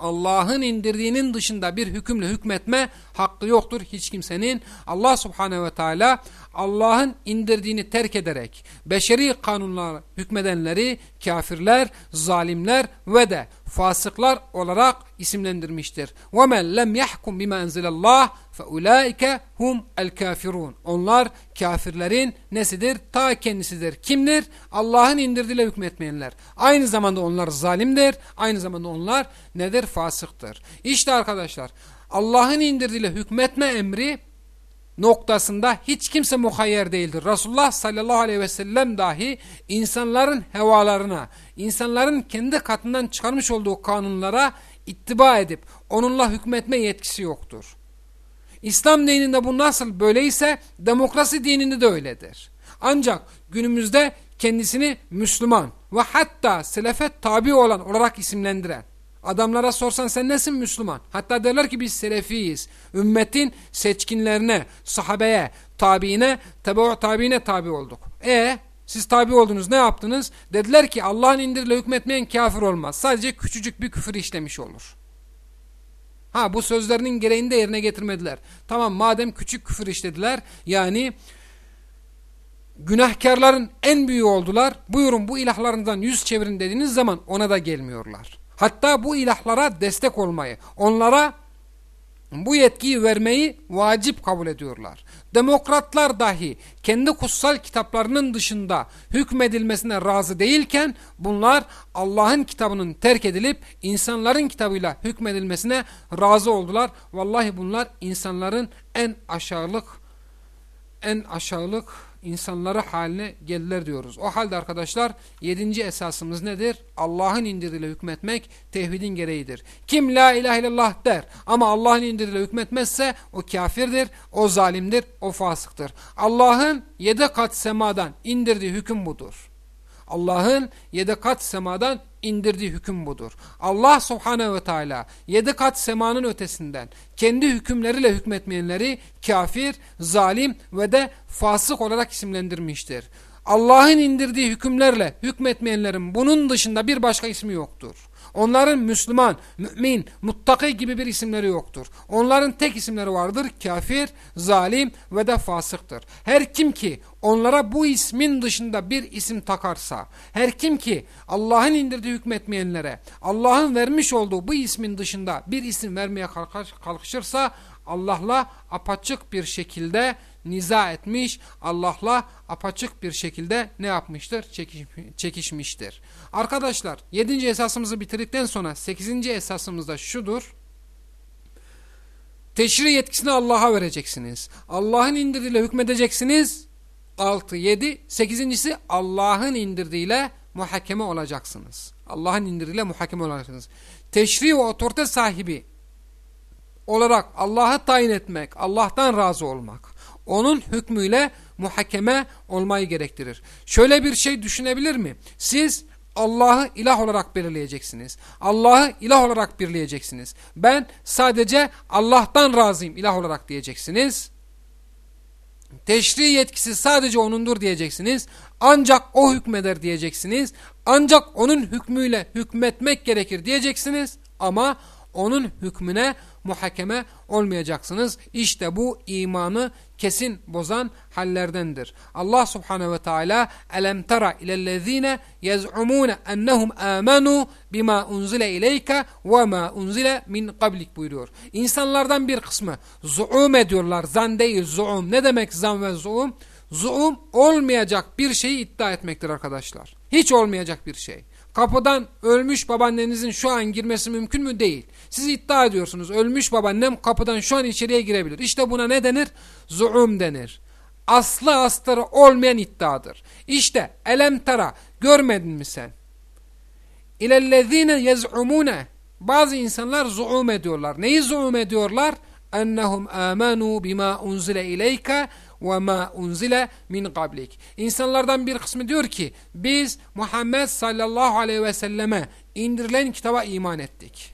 Allah'ın indirdiğinin dışında bir hükümle hükmetme hakkı yoktur hiç kimsenin. Allah subhanehu ve teala Allah'ın indirdiğini terk ederek beşeri kanunlar hükmedenleri kafirler, zalimler ve de fasıklar olarak isimlendirmiştir. وَمَنْ لَمْ يَحْكُمْ بِمَا اَنْزِلَ اللّٰهِ فَاُولَٰئِكَ هُمْ الْكَافِرُونَ Onlar kafirlerin nesidir? Ta kendisidir. Kimdir? Allah'ın indirdiğiyle hükmetmeyenler. Aynı zamanda onlar zalimdir. Aynı zamanda onlar nedir? Fasıktır. İşte arkadaşlar Allah'ın indirdiğiyle hükmetme emri noktasında hiç kimse muhayyer değildir. Resulullah sallallahu aleyhi ve sellem dahi insanların hevalarına, insanların kendi katından çıkarmış olduğu kanunlara ittiba edip onunla hükmetme yetkisi yoktur. İslam dininde bu nasıl böyleyse demokrasi dininde de öyledir. Ancak günümüzde kendisini Müslüman ve hatta selefet tabi olan olarak isimlendiren Adamlara sorsan sen nesin Müslüman? Hatta derler ki biz selefiyiz. Ümmetin seçkinlerine, sahabeye, tabiine, tebe tabiine tabi olduk. E siz tabi oldunuz ne yaptınız? Dediler ki Allah'ın indiriyle hükmetmeyen kafir olmaz. Sadece küçücük bir küfür işlemiş olur. Ha bu sözlerinin gereğini de yerine getirmediler. Tamam madem küçük küfür işlediler yani günahkarların en büyüğü oldular. Buyurun bu ilahlarından yüz çevirin dediğiniz zaman ona da gelmiyorlar. Hatta bu ilahlara destek olmayı, onlara bu yetkiyi vermeyi vacip kabul ediyorlar. Demokratlar dahi kendi kutsal kitaplarının dışında hükmedilmesine razı değilken bunlar Allah'ın kitabının terk edilip insanların kitabıyla hükmedilmesine razı oldular. Vallahi bunlar insanların en aşağılık en aşağılık insanları haline geldiler diyoruz. O halde arkadaşlar yedinci esasımız nedir? Allah'ın indirdiğiyle hükmetmek tevhidin gereğidir. Kim la ilahe illallah der ama Allah'ın indirdiğiyle hükmetmezse o kafirdir, o zalimdir, o fasıktır. Allah'ın yedi kat semadan indirdiği hüküm budur. Allah'ın yedi kat semadan indirdiği hüküm budur. Allah subhanehu ve teala yedi kat semanın ötesinden kendi hükümleriyle hükmetmeyenleri kafir, zalim ve de fasık olarak isimlendirmiştir. Allah'ın indirdiği hükümlerle hükmetmeyenlerin bunun dışında bir başka ismi yoktur. Onların Müslüman, mümin, muttaki gibi bir isimleri yoktur. Onların tek isimleri vardır. Kafir, zalim ve de fasıktır. Her kim ki onlara bu ismin dışında bir isim takarsa, her kim ki Allah'ın indirdiği hükmetmeyenlere, Allah'ın vermiş olduğu bu ismin dışında bir isim vermeye kalkışırsa, Allah'la apaçık bir şekilde niza etmiş, Allah'la apaçık bir şekilde ne yapmıştır? Çekiş, çekişmiştir. Arkadaşlar 7. esasımızı bitirdikten sonra 8. esasımız da şudur. Teşri yetkisini Allah'a vereceksiniz. Allah'ın indirdiğiyle hükmedeceksiniz. 6, 7, 8.si Allah'ın indirdiğiyle muhakeme olacaksınız. Allah'ın indirdiğiyle muhakeme olacaksınız. Teşri ve otorite sahibi olarak Allah'ı tayin etmek, Allah'tan razı olmak onun hükmüyle muhakeme olmayı gerektirir. Şöyle bir şey düşünebilir mi? Siz Allah'ı ilah olarak belirleyeceksiniz. Allah'ı ilah olarak birleyeceksiniz. Ben sadece Allah'tan razıyım ilah olarak diyeceksiniz. Teşri yetkisi sadece O'nundur diyeceksiniz. Ancak O hükmeder diyeceksiniz. Ancak O'nun hükmüyle hükmetmek gerekir diyeceksiniz. Ama onun hükmüne muhakeme olmayacaksınız. İşte bu imanı kesin bozan hallerdendir. Allah subhanehu ve teala elem tara ilellezine yez'umune ennehum amenu bima unzile ileyke ve ma unzile min qablik buyuruyor. İnsanlardan bir kısmı zuum ediyorlar. Zan değil zuum. Ne demek zan ve zuum? Zuum olmayacak bir şeyi iddia etmektir arkadaşlar. Hiç olmayacak bir şey. Kapıdan ölmüş babaannenizin şu an girmesi mümkün mü? Değil. Siz iddia ediyorsunuz. Ölmüş babaannem kapıdan şu an içeriye girebilir. İşte buna ne denir? Zuum denir. Aslı astarı olmayan iddiadır. İşte elem görmedin mi sen? İlellezine yez'umune bazı insanlar zuum ediyorlar. Neyi zuum ediyorlar? Ennehum amanu bima unzile ileyke ve ma unzile min qablik. İnsanlardan bir kısmı diyor ki biz Muhammed sallallahu aleyhi ve selleme indirilen kitaba iman ettik.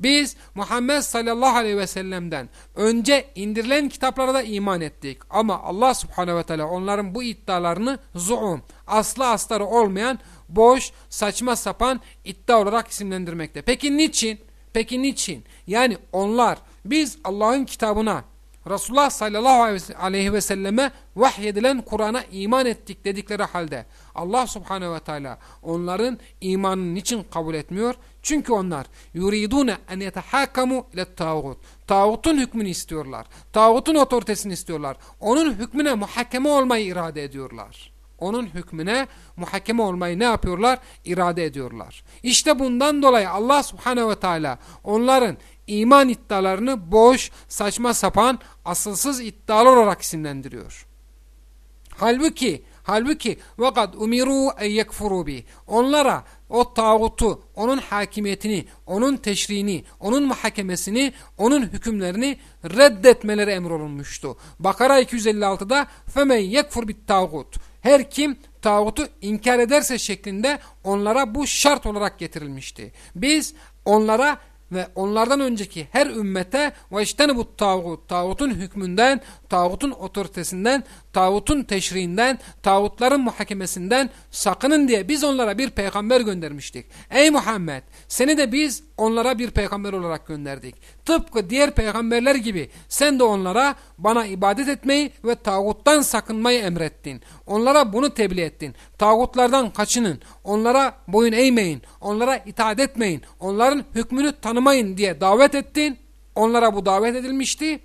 Biz Muhammed sallallahu aleyhi ve sellem'den önce indirilen kitaplara da iman ettik. Ama Allah subhanehu ve teala onların bu iddialarını zuum, aslı astarı olmayan boş, saçma sapan iddia olarak isimlendirmekte. Peki niçin? Peki niçin? Yani onlar biz Allah'ın kitabına Resulullah sallallahu aleyhi ve selleme vahyedilen Kur'an'a iman ettik dedikleri halde Allah subhanehu ve teala onların imanını niçin kabul etmiyor? Çünkü onlar yuridune en yetehakamu ile tağut. Tağutun hükmünü istiyorlar. Tağutun otoritesini istiyorlar. Onun hükmüne muhakeme olmayı irade ediyorlar. Onun hükmüne muhakeme olmayı ne yapıyorlar? İrade ediyorlar. İşte bundan dolayı Allah subhanehu ve teala onların iman iddialarını boş, saçma sapan, asılsız iddialar olarak isimlendiriyor. Halbuki, halbuki vakat umiru en yekfuru bi. Onlara o tağutu, onun hakimiyetini, onun teşriğini, onun muhakemesini, onun hükümlerini reddetmeleri emrolunmuştu. Bakara 256'da femen yekfur bit tağut. Her kim tağutu inkar ederse şeklinde onlara bu şart olarak getirilmişti. Biz onlara ve onlardan önceki her ümmete ve işte bu tağut, tağutun hükmünden, tağutun otoritesinden, tağutun teşriğinden, tağutların muhakemesinden sakının diye biz onlara bir peygamber göndermiştik. Ey Muhammed seni de biz onlara bir peygamber olarak gönderdik. Tıpkı diğer peygamberler gibi sen de onlara bana ibadet etmeyi ve tağuttan sakınmayı emrettin. Onlara bunu tebliğ ettin. Tağutlardan kaçının, onlara boyun eğmeyin, onlara itaat etmeyin, onların hükmünü tanımayın diye davet ettin. Onlara bu davet edilmişti.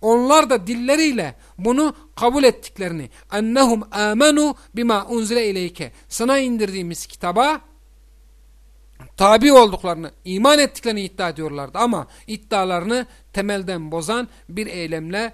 Onlar da dilleriyle bunu kabul ettiklerini. Ennehum amenu bima unzile ileyke. Sana indirdiğimiz kitaba tabi olduklarını, iman ettiklerini iddia ediyorlardı. Ama iddialarını temelden bozan bir eylemle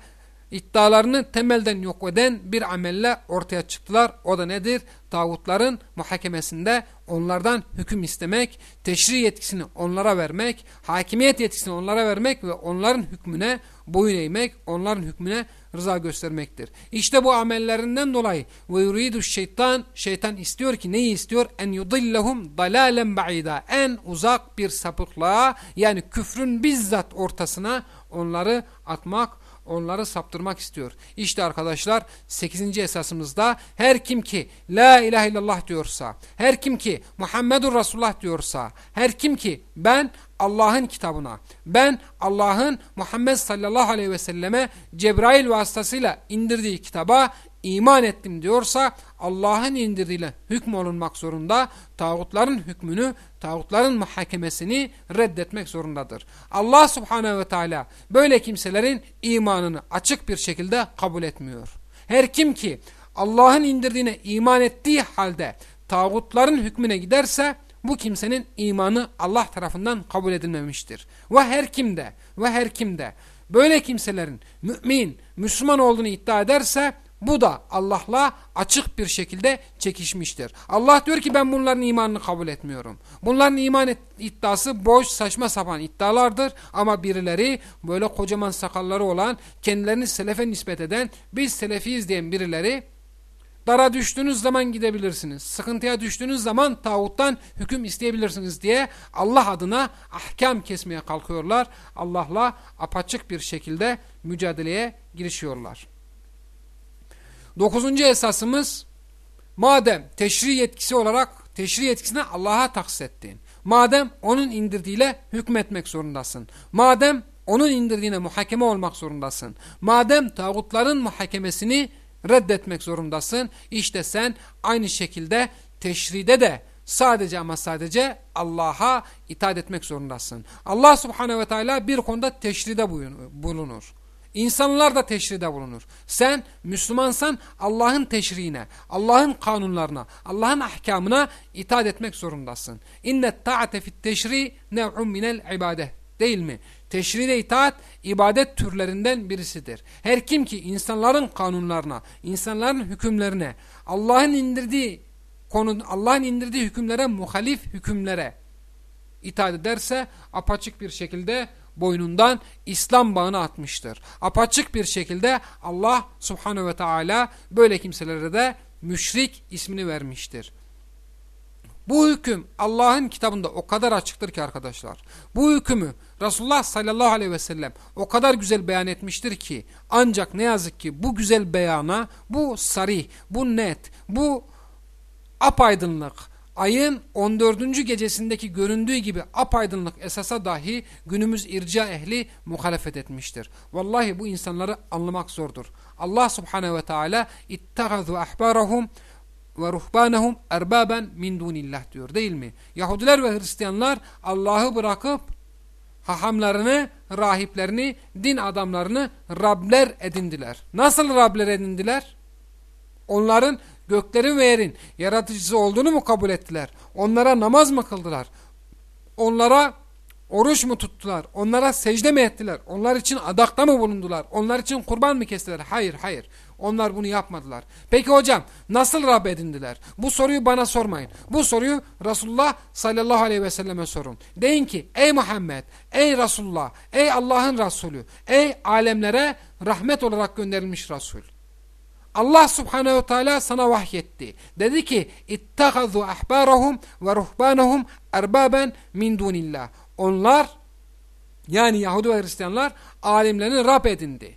iddialarını temelden yok eden bir amelle ortaya çıktılar. O da nedir? Tağutların muhakemesinde onlardan hüküm istemek, teşri yetkisini onlara vermek, hakimiyet yetkisini onlara vermek ve onların hükmüne boyun eğmek, onların hükmüne rıza göstermektir. İşte bu amellerinden dolayı ve yuridu şeytan, şeytan istiyor ki neyi istiyor? En yudillahum dalalen ba'ida. En uzak bir sapıklığa yani küfrün bizzat ortasına onları atmak, onları saptırmak istiyor. İşte arkadaşlar 8. esasımızda her kim ki La ilahe illallah diyorsa, her kim ki Muhammedur Resulullah diyorsa, her kim ki ben Allah'ın kitabına, ben Allah'ın Muhammed sallallahu aleyhi ve selleme Cebrail vasıtasıyla indirdiği kitaba iman ettim diyorsa Allah'ın indirdiğiyle hükmü olunmak zorunda, tağutların hükmünü, tağutların muhakemesini reddetmek zorundadır. Allah subhanehu ve teala böyle kimselerin imanını açık bir şekilde kabul etmiyor. Her kim ki Allah'ın indirdiğine iman ettiği halde tağutların hükmüne giderse bu kimsenin imanı Allah tarafından kabul edilmemiştir. Ve her kimde ve her kimde böyle kimselerin mümin, Müslüman olduğunu iddia ederse bu da Allah'la açık bir şekilde çekişmiştir. Allah diyor ki ben bunların imanını kabul etmiyorum. Bunların iman iddiası boş saçma sapan iddialardır. Ama birileri böyle kocaman sakalları olan kendilerini selefe nispet eden biz selefiyiz diyen birileri Dara düştüğünüz zaman gidebilirsiniz. Sıkıntıya düştüğünüz zaman tağuttan hüküm isteyebilirsiniz diye Allah adına ahkam kesmeye kalkıyorlar. Allah'la apaçık bir şekilde mücadeleye girişiyorlar. Dokuzuncu esasımız madem teşri yetkisi olarak teşri yetkisini Allah'a taksis ettin. Madem onun indirdiğiyle hükmetmek zorundasın. Madem onun indirdiğine muhakeme olmak zorundasın. Madem tağutların muhakemesini reddetmek zorundasın. İşte sen aynı şekilde teşride de sadece ama sadece Allah'a itaat etmek zorundasın. Allah subhanehu ve teala bir konuda teşride bulunur. İnsanlar da teşride bulunur. Sen Müslümansan Allah'ın teşriğine, Allah'ın kanunlarına, Allah'ın ahkamına itaat etmek zorundasın. İnnet ta'ate fit teşri nev'un minel ibadeh. Değil mi? Teşride itaat ibadet türlerinden birisidir. Her kim ki insanların kanunlarına, insanların hükümlerine, Allah'ın indirdiği konu Allah'ın indirdiği hükümlere muhalif hükümlere itaat ederse apaçık bir şekilde boynundan İslam bağını atmıştır. Apaçık bir şekilde Allah subhanehu ve teala böyle kimselere de müşrik ismini vermiştir. Bu hüküm Allah'ın kitabında o kadar açıktır ki arkadaşlar. Bu hükümü Resulullah sallallahu aleyhi ve sellem o kadar güzel beyan etmiştir ki ancak ne yazık ki bu güzel beyana, bu sarih, bu net, bu apaydınlık, ayın 14. gecesindeki göründüğü gibi apaydınlık esasa dahi günümüz irca ehli muhalefet etmiştir. Vallahi bu insanları anlamak zordur. Allah subhanehu ve teala ittehadu ahbarahum ve ruhbanehum erbaben min dunillah diyor değil mi? Yahudiler ve Hristiyanlar Allah'ı bırakıp hahamlarını, rahiplerini, din adamlarını Rabler edindiler. Nasıl Rabler edindiler? Onların göklerin ve yerin yaratıcısı olduğunu mu kabul ettiler? Onlara namaz mı kıldılar? Onlara oruç mu tuttular? Onlara secde mi ettiler? Onlar için adakta mı bulundular? Onlar için kurban mı kestiler? Hayır, hayır. Onlar bunu yapmadılar. Peki hocam nasıl Rab edindiler? Bu soruyu bana sormayın. Bu soruyu Resulullah sallallahu aleyhi ve selleme sorun. Deyin ki ey Muhammed, ey Resulullah, ey Allah'ın Resulü, ey alemlere rahmet olarak gönderilmiş Resul. Allah subhanehu teala sana vahyetti. Dedi ki ittehadu ahbarahum ve ruhbanahum erbaben min dunillah. Onlar yani Yahudi ve Hristiyanlar alimlerini Rab edindi.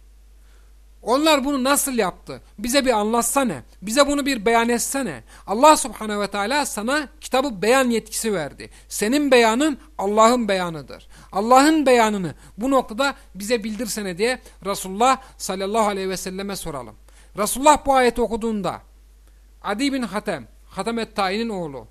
Onlar bunu nasıl yaptı? Bize bir anlatsana. Bize bunu bir beyan etsene. Allah subhanehu ve teala sana kitabı beyan yetkisi verdi. Senin beyanın Allah'ın beyanıdır. Allah'ın beyanını bu noktada bize bildirsene diye Resulullah sallallahu aleyhi ve selleme soralım. Resulullah bu ayeti okuduğunda Adi bin Hatem, Hatem et-Tai'nin oğlu.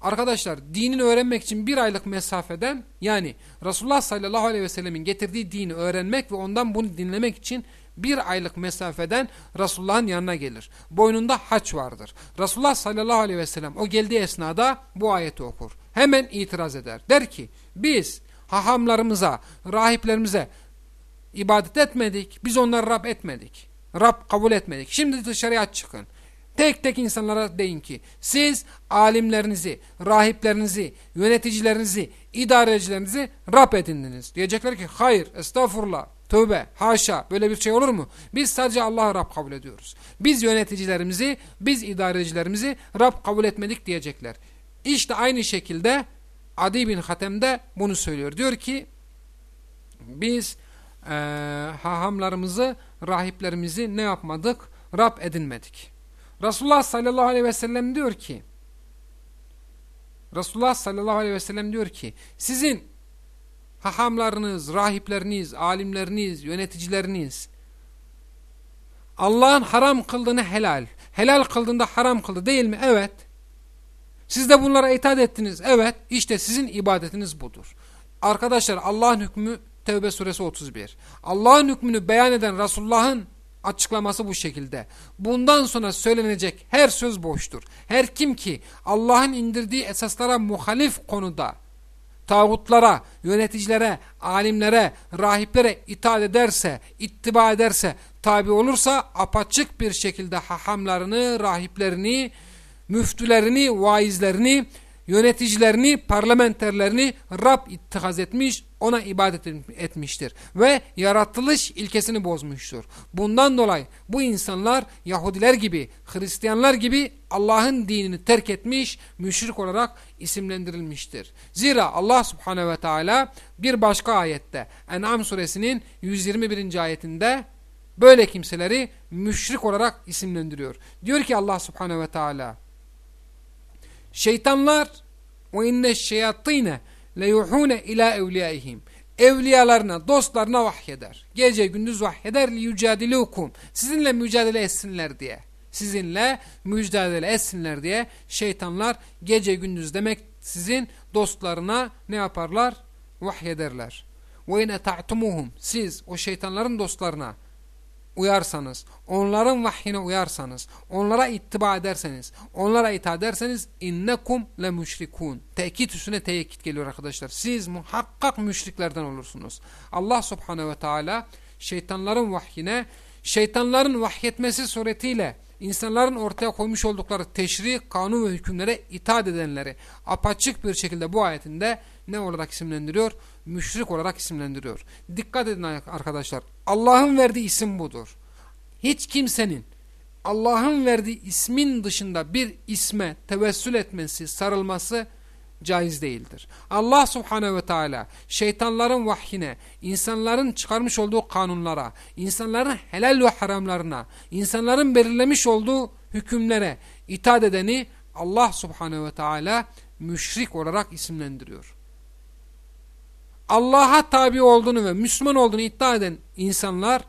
Arkadaşlar dinin öğrenmek için bir aylık mesafeden yani Resulullah sallallahu aleyhi ve sellemin getirdiği dini öğrenmek ve ondan bunu dinlemek için bir aylık mesafeden Resulullah'ın yanına gelir. Boynunda haç vardır. Resulullah sallallahu aleyhi ve sellem o geldiği esnada bu ayeti okur. Hemen itiraz eder. Der ki biz hahamlarımıza, rahiplerimize ibadet etmedik. Biz onları Rab etmedik. Rab kabul etmedik. Şimdi dışarıya çıkın. Tek tek insanlara deyin ki siz alimlerinizi, rahiplerinizi, yöneticilerinizi, idarecilerinizi Rab edindiniz. Diyecekler ki hayır estağfurullah tövbe haşa böyle bir şey olur mu? Biz sadece Allah'ı Rab kabul ediyoruz. Biz yöneticilerimizi, biz idarecilerimizi Rab kabul etmedik diyecekler. İşte aynı şekilde Adi bin Hatem de bunu söylüyor. Diyor ki biz e, hahamlarımızı, rahiplerimizi ne yapmadık? Rab edinmedik. Resulullah sallallahu aleyhi ve sellem diyor ki Resulullah sallallahu aleyhi ve sellem diyor ki sizin hahamlarınız, rahipleriniz, alimleriniz, yöneticileriniz Allah'ın haram kıldığını helal, helal kıldığında haram kıldı değil mi? Evet. Siz de bunlara itaat ettiniz. Evet. İşte sizin ibadetiniz budur. Arkadaşlar Allah'ın hükmü Tevbe suresi 31. Allah'ın hükmünü beyan eden Resulullah'ın açıklaması bu şekilde. Bundan sonra söylenecek her söz boştur. Her kim ki Allah'ın indirdiği esaslara muhalif konuda tağutlara, yöneticilere, alimlere, rahiplere itaat ederse, ittiba ederse, tabi olursa apaçık bir şekilde hahamlarını, rahiplerini, müftülerini, vaizlerini, yöneticilerini, parlamenterlerini Rab ittihaz etmiş, ona ibadet etmiştir. Ve yaratılış ilkesini bozmuştur. Bundan dolayı bu insanlar Yahudiler gibi, Hristiyanlar gibi Allah'ın dinini terk etmiş, müşrik olarak isimlendirilmiştir. Zira Allah subhanehu ve teala bir başka ayette, En'am suresinin 121. ayetinde böyle kimseleri müşrik olarak isimlendiriyor. Diyor ki Allah subhanehu ve teala, Şeytanlar ve inne şeyatine leyuhune ila evliyaihim. Evliyalarına, dostlarına vahyeder. Gece gündüz vahyeder li yücadilukum. Sizinle mücadele etsinler diye. Sizinle mücadele etsinler diye şeytanlar gece gündüz demek sizin dostlarına ne yaparlar? Vahyederler. Ve in eta'tumuhum. Siz o şeytanların dostlarına uyarsanız, onların vahyine uyarsanız, onlara ittiba ederseniz, onlara itaat ederseniz innekum le müşrikun. Tekit üstüne tekit geliyor arkadaşlar. Siz muhakkak müşriklerden olursunuz. Allah subhanehu ve teala şeytanların vahyine, şeytanların vahyetmesi suretiyle insanların ortaya koymuş oldukları teşri, kanun ve hükümlere itaat edenleri apaçık bir şekilde bu ayetinde ne olarak isimlendiriyor? Müşrik olarak isimlendiriyor. Dikkat edin arkadaşlar. Allah'ın verdiği isim budur. Hiç kimsenin Allah'ın verdiği ismin dışında bir isme tevessül etmesi, sarılması caiz değildir. Allah subhanehu ve teala şeytanların vahyine, insanların çıkarmış olduğu kanunlara, insanların helal ve haramlarına, insanların belirlemiş olduğu hükümlere itaat edeni Allah subhanehu ve teala müşrik olarak isimlendiriyor. Allah'a tabi olduğunu ve Müslüman olduğunu iddia eden insanlar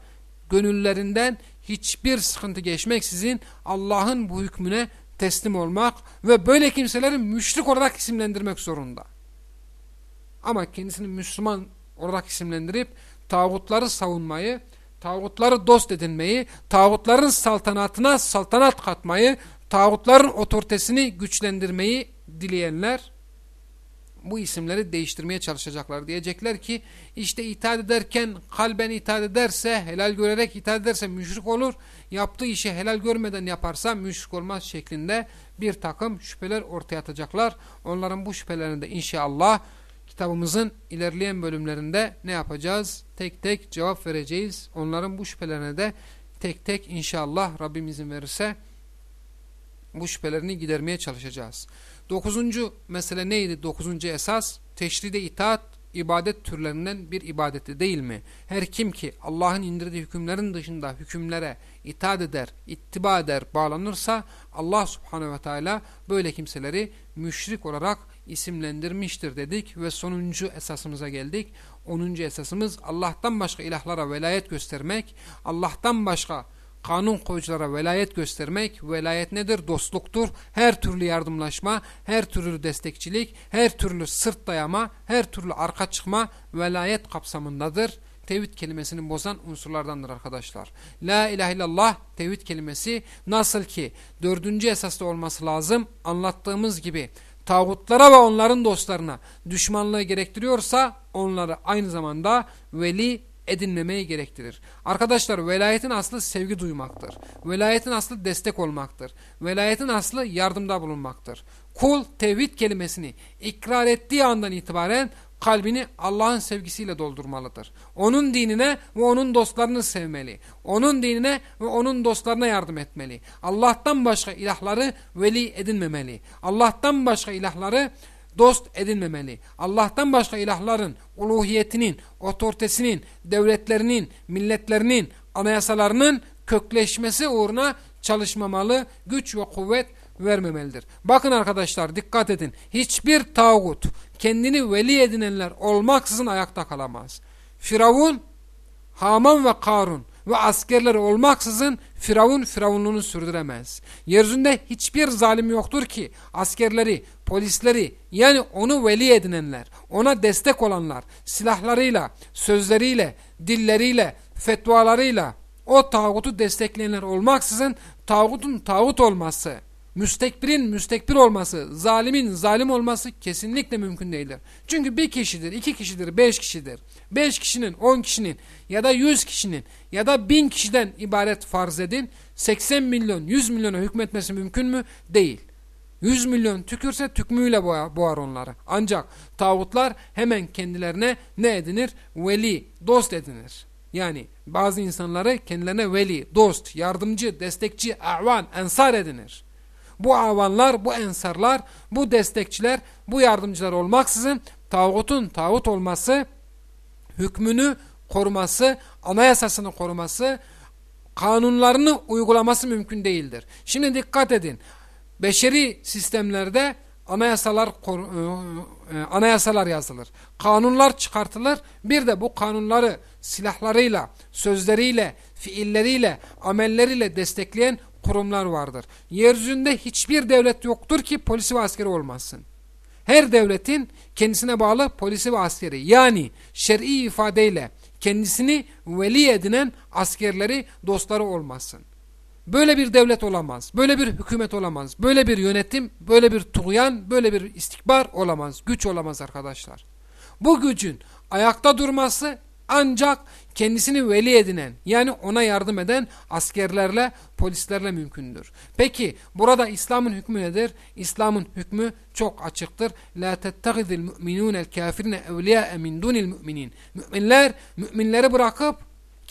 gönüllerinden hiçbir sıkıntı geçmeksizin Allah'ın bu hükmüne teslim olmak ve böyle kimseleri müşrik olarak isimlendirmek zorunda. Ama kendisini Müslüman olarak isimlendirip tağutları savunmayı, tağutları dost edinmeyi, tağutların saltanatına saltanat katmayı, tağutların otoritesini güçlendirmeyi dileyenler bu isimleri değiştirmeye çalışacaklar. Diyecekler ki işte itaat ederken kalben itaat ederse, helal görerek itaat ederse müşrik olur. Yaptığı işi helal görmeden yaparsa müşrik olmaz şeklinde bir takım şüpheler ortaya atacaklar. Onların bu şüphelerine de inşallah kitabımızın ilerleyen bölümlerinde ne yapacağız? Tek tek cevap vereceğiz. Onların bu şüphelerine de tek tek inşallah Rabbim izin verirse bu şüphelerini gidermeye çalışacağız. Dokuzuncu mesele neydi? Dokuzuncu esas teşride itaat ibadet türlerinden bir ibadeti değil mi? Her kim ki Allah'ın indirdiği hükümlerin dışında hükümlere itaat eder, ittiba eder, bağlanırsa Allah subhanehu ve teala böyle kimseleri müşrik olarak isimlendirmiştir dedik ve sonuncu esasımıza geldik. Onuncu esasımız Allah'tan başka ilahlara velayet göstermek, Allah'tan başka kanun koyuculara velayet göstermek, velayet nedir? Dostluktur. Her türlü yardımlaşma, her türlü destekçilik, her türlü sırt dayama, her türlü arka çıkma velayet kapsamındadır. Tevhid kelimesini bozan unsurlardandır arkadaşlar. La ilahe illallah tevhid kelimesi nasıl ki dördüncü esasta olması lazım anlattığımız gibi tağutlara ve onların dostlarına düşmanlığı gerektiriyorsa onları aynı zamanda veli edinmemeyi gerektirir. Arkadaşlar velayetin aslı sevgi duymaktır. Velayetin aslı destek olmaktır. Velayetin aslı yardımda bulunmaktır. Kul tevhid kelimesini ikrar ettiği andan itibaren kalbini Allah'ın sevgisiyle doldurmalıdır. Onun dinine ve onun dostlarını sevmeli. Onun dinine ve onun dostlarına yardım etmeli. Allah'tan başka ilahları veli edinmemeli. Allah'tan başka ilahları dost edinmemeli. Allah'tan başka ilahların uluhiyetinin, otoritesinin, devletlerinin, milletlerinin, anayasalarının kökleşmesi uğruna çalışmamalı, güç ve kuvvet vermemelidir. Bakın arkadaşlar dikkat edin. Hiçbir tağut kendini veli edinenler olmaksızın ayakta kalamaz. Firavun, Haman ve Karun ve askerleri olmaksızın Firavun firavunluğunu sürdüremez. Yeryüzünde hiçbir zalim yoktur ki askerleri, polisleri yani onu veli edinenler, ona destek olanlar silahlarıyla, sözleriyle, dilleriyle, fetvalarıyla o tağutu destekleyenler olmaksızın tağutun tağut olması müstekbirin müstekbir olması, zalimin zalim olması kesinlikle mümkün değildir. Çünkü bir kişidir, iki kişidir, beş kişidir. Beş kişinin, on kişinin ya da yüz kişinin ya da bin kişiden ibaret farz edin. 80 milyon, 100 milyona hükmetmesi mümkün mü? Değil. 100 milyon tükürse tükmüyle boğar onları. Ancak tağutlar hemen kendilerine ne edinir? Veli, dost edinir. Yani bazı insanları kendilerine veli, dost, yardımcı, destekçi, avan, ensar edinir bu avanlar, bu ensarlar, bu destekçiler, bu yardımcılar olmaksızın tağutun tağut olması, hükmünü koruması, anayasasını koruması, kanunlarını uygulaması mümkün değildir. Şimdi dikkat edin. Beşeri sistemlerde anayasalar e, e, anayasalar yazılır. Kanunlar çıkartılır. Bir de bu kanunları silahlarıyla, sözleriyle, fiilleriyle, amelleriyle destekleyen kurumlar vardır. Yeryüzünde hiçbir devlet yoktur ki polisi ve askeri olmasın. Her devletin kendisine bağlı polisi ve askeri yani şer'i ifadeyle kendisini veli edinen askerleri, dostları olmasın. Böyle bir devlet olamaz, böyle bir hükümet olamaz, böyle bir yönetim, böyle bir tuğyan, böyle bir istikbar olamaz, güç olamaz arkadaşlar. Bu gücün ayakta durması ancak kendisini veli edinen yani ona yardım eden askerlerle, polislerle mümkündür. Peki burada İslam'ın hükmü nedir? İslam'ın hükmü çok açıktır. La tettehidil mu'minûnel kafirine evliyâe min dunil mu'minin. Müminler, müminleri bırakıp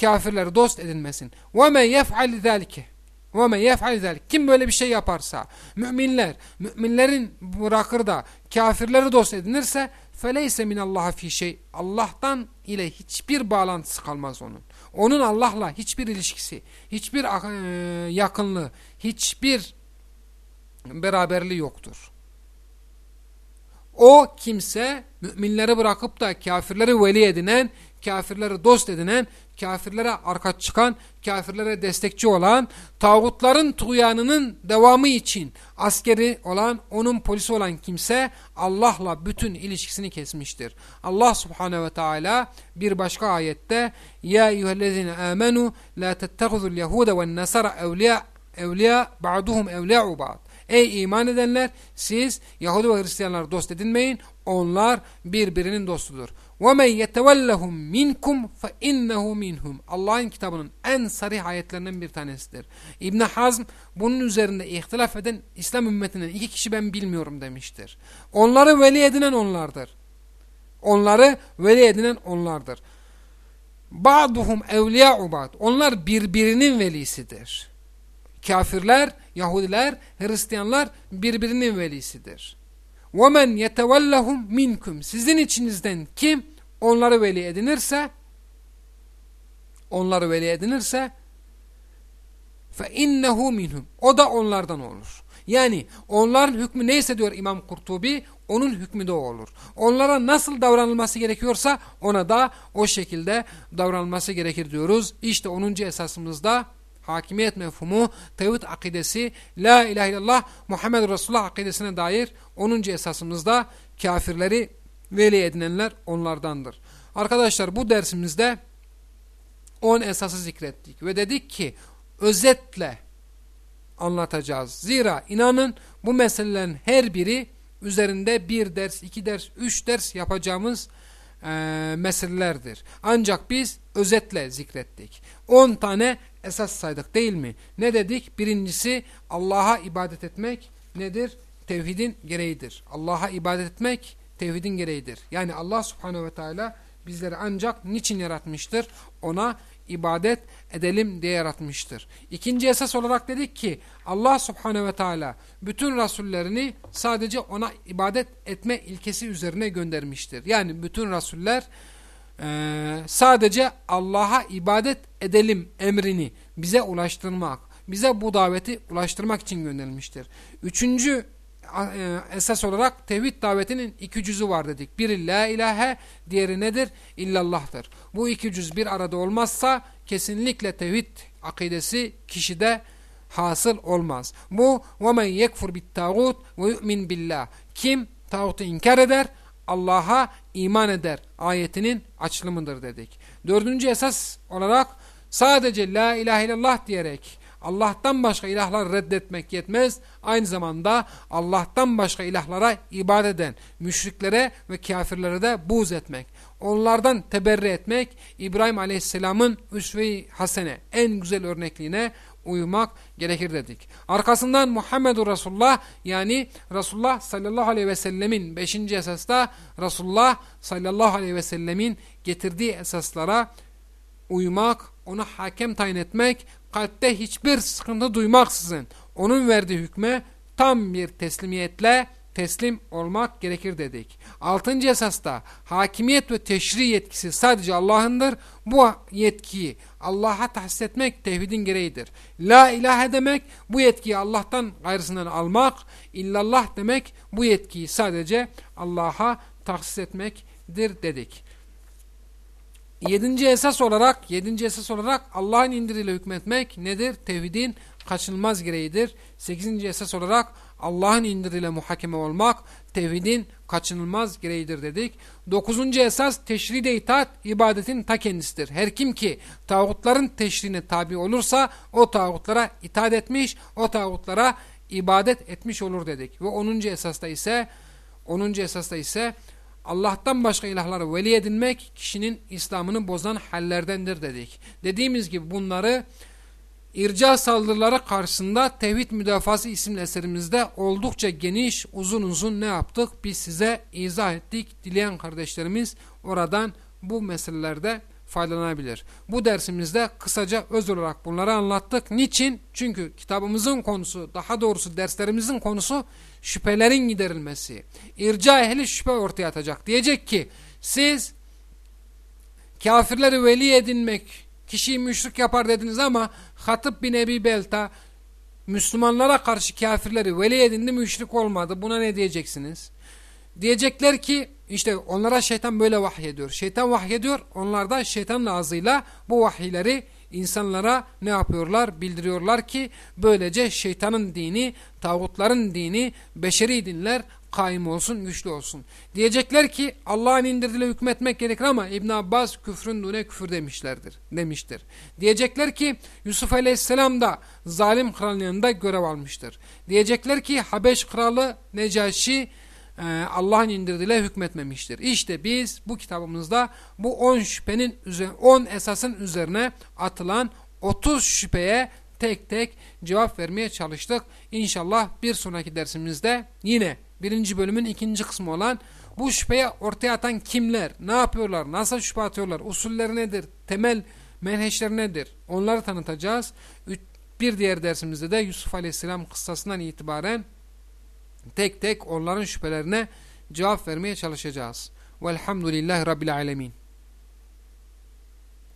kafirleri dost edinmesin. Ve men yef'al zâlike. وَمَنْ يَفْعَلْ ذَلِكَ Kim böyle bir şey yaparsa, müminler, müminlerin bırakır da kafirleri dost edinirse feleyse minallaha fi şey. Allah'tan ile hiçbir bağlantısı kalmaz onun. Onun Allah'la hiçbir ilişkisi, hiçbir e, yakınlığı, hiçbir beraberliği yoktur. O kimse müminleri bırakıp da kafirleri veli edinen kafirleri dost edinen, kafirlere arka çıkan, kafirlere destekçi olan, tağutların tuğyanının devamı için askeri olan, onun polisi olan kimse Allah'la bütün ilişkisini kesmiştir. Allah subhanehu ve teala bir başka ayette Ya eyyühellezine amenu la tetteguzul yehude ve nasara evliya evliya ba'duhum evliya'u ba'd. Ey iman edenler siz Yahudi ve Hristiyanları dost edinmeyin. Onlar birbirinin dostudur. وَمَنْ يَتَوَلَّهُمْ مِنْكُمْ فَاِنَّهُ مِنْهُمْ Allah'ın kitabının en sarih ayetlerinden bir tanesidir. İbn Hazm bunun üzerinde ihtilaf eden İslam ümmetinden iki kişi ben bilmiyorum demiştir. Onları veli edinen onlardır. Onları veli edinen onlardır. Ba'duhum evliya'u ba'd. Onlar birbirinin velisidir. Kafirler, Yahudiler, Hristiyanlar birbirinin velisidir. وَمَنْ يَتَوَلَّهُمْ minkum. Sizin içinizden kim onları veli edinirse onları veli edinirse فَاِنَّهُ minhum. O da onlardan olur. Yani onların hükmü neyse diyor İmam Kurtubi, onun hükmü de o olur. Onlara nasıl davranılması gerekiyorsa ona da o şekilde davranılması gerekir diyoruz. İşte 10. esasımızda hakimiyet mefhumu, tevhid akidesi, la ilahe illallah, Muhammed Resulullah akidesine dair 10. esasımızda kafirleri veli edinenler onlardandır. Arkadaşlar bu dersimizde 10 esası zikrettik ve dedik ki özetle anlatacağız. Zira inanın bu meselelerin her biri üzerinde bir ders, iki ders, üç ders yapacağımız e, meselelerdir. Ancak biz özetle zikrettik. 10 tane esas saydık değil mi? Ne dedik? Birincisi Allah'a ibadet etmek nedir? Tevhidin gereğidir. Allah'a ibadet etmek tevhidin gereğidir. Yani Allah subhanehu ve teala bizleri ancak niçin yaratmıştır? Ona ibadet edelim diye yaratmıştır. İkinci esas olarak dedik ki Allah subhanehu ve teala bütün rasullerini sadece ona ibadet etme ilkesi üzerine göndermiştir. Yani bütün rasuller e, sadece Allah'a ibadet edelim emrini bize ulaştırmak, bize bu daveti ulaştırmak için gönderilmiştir. Üçüncü e, esas olarak tevhid davetinin iki cüzü var dedik. Biri la ilahe, diğeri nedir? İllallah'tır. Bu iki cüz bir arada olmazsa kesinlikle tevhid akidesi kişide hasıl olmaz. Bu وَمَنْ يَكْفُرْ بِالتَّاغُوتِ وَيُؤْمِنْ billah. Kim tağutu inkar eder, Allah'a iman eder ayetinin açılımıdır dedik. Dördüncü esas olarak sadece la ilahe illallah diyerek Allah'tan başka ilahlar reddetmek yetmez. Aynı zamanda Allah'tan başka ilahlara ibadet eden müşriklere ve kafirlere de buz etmek. Onlardan teberri etmek İbrahim Aleyhisselam'ın üsve-i hasene en güzel örnekliğine uymak gerekir dedik. Arkasından Muhammedur Resulullah yani Resulullah sallallahu aleyhi ve sellemin 5. esasta Resulullah sallallahu aleyhi ve sellemin getirdiği esaslara uymak, ona hakem tayin etmek, kalpte hiçbir sıkıntı duymaksızın onun verdiği hükme tam bir teslimiyetle teslim olmak gerekir dedik. Altıncı esasta hakimiyet ve teşri yetkisi sadece Allah'ındır. Bu yetkiyi Allah'a tahsis etmek tevhidin gereğidir. La ilahe demek bu yetkiyi Allah'tan gayrısından almak. İllallah demek bu yetkiyi sadece Allah'a tahsis etmektir dedik. Yedinci esas olarak, yedinci esas olarak Allah'ın indiriyle hükmetmek nedir? Tevhidin kaçınılmaz gereğidir. Sekizinci esas olarak Allah'ın indiriyle muhakeme olmak tevhidin kaçınılmaz gereğidir dedik. Dokuzuncu esas teşride itaat ibadetin ta kendisidir. Her kim ki tağutların teşrine tabi olursa o tağutlara itaat etmiş, o tağutlara ibadet etmiş olur dedik. Ve onuncu esasta ise onuncu esasta ise Allah'tan başka ilahları veli edinmek kişinin İslam'ını bozan hallerdendir dedik. Dediğimiz gibi bunları irca saldırıları karşısında Tevhid Müdafası isimli eserimizde oldukça geniş, uzun uzun ne yaptık? Biz size izah ettik. Dileyen kardeşlerimiz oradan bu meselelerde faydalanabilir. Bu dersimizde kısaca öz olarak bunları anlattık. Niçin? Çünkü kitabımızın konusu, daha doğrusu derslerimizin konusu şüphelerin giderilmesi. İrca ehli şüphe ortaya atacak. Diyecek ki siz kafirleri veli edinmek, kişiyi müşrik yapar dediniz ama Hatip bin Ebi Belta Müslümanlara karşı kafirleri veli edindi müşrik olmadı. Buna ne diyeceksiniz? Diyecekler ki işte onlara şeytan böyle vahyediyor. Şeytan vahyediyor. Onlar da şeytanın ağzıyla bu vahiyleri insanlara ne yapıyorlar? Bildiriyorlar ki böylece şeytanın dini, tağutların dini, beşeri dinler kaim olsun, güçlü olsun. Diyecekler ki Allah'ın indirdiğiyle hükmetmek gerekir ama İbn Abbas küfrün dune küfür demişlerdir, demiştir. Diyecekler ki Yusuf Aleyhisselam da zalim kralın yanında görev almıştır. Diyecekler ki Habeş kralı Necaşi e, Allah'ın indirdiğiyle hükmetmemiştir. İşte biz bu kitabımızda bu 10 şüphenin 10 esasın üzerine atılan 30 şüpheye tek tek cevap vermeye çalıştık. İnşallah bir sonraki dersimizde yine birinci bölümün ikinci kısmı olan bu şüpheye ortaya atan kimler, ne yapıyorlar, nasıl şüphe atıyorlar, usulleri nedir, temel menheşler nedir onları tanıtacağız. Bir diğer dersimizde de Yusuf Aleyhisselam kıssasından itibaren tek tek onların şüphelerine cevap vermeye çalışacağız. Velhamdülillahi Rabbil Alemin.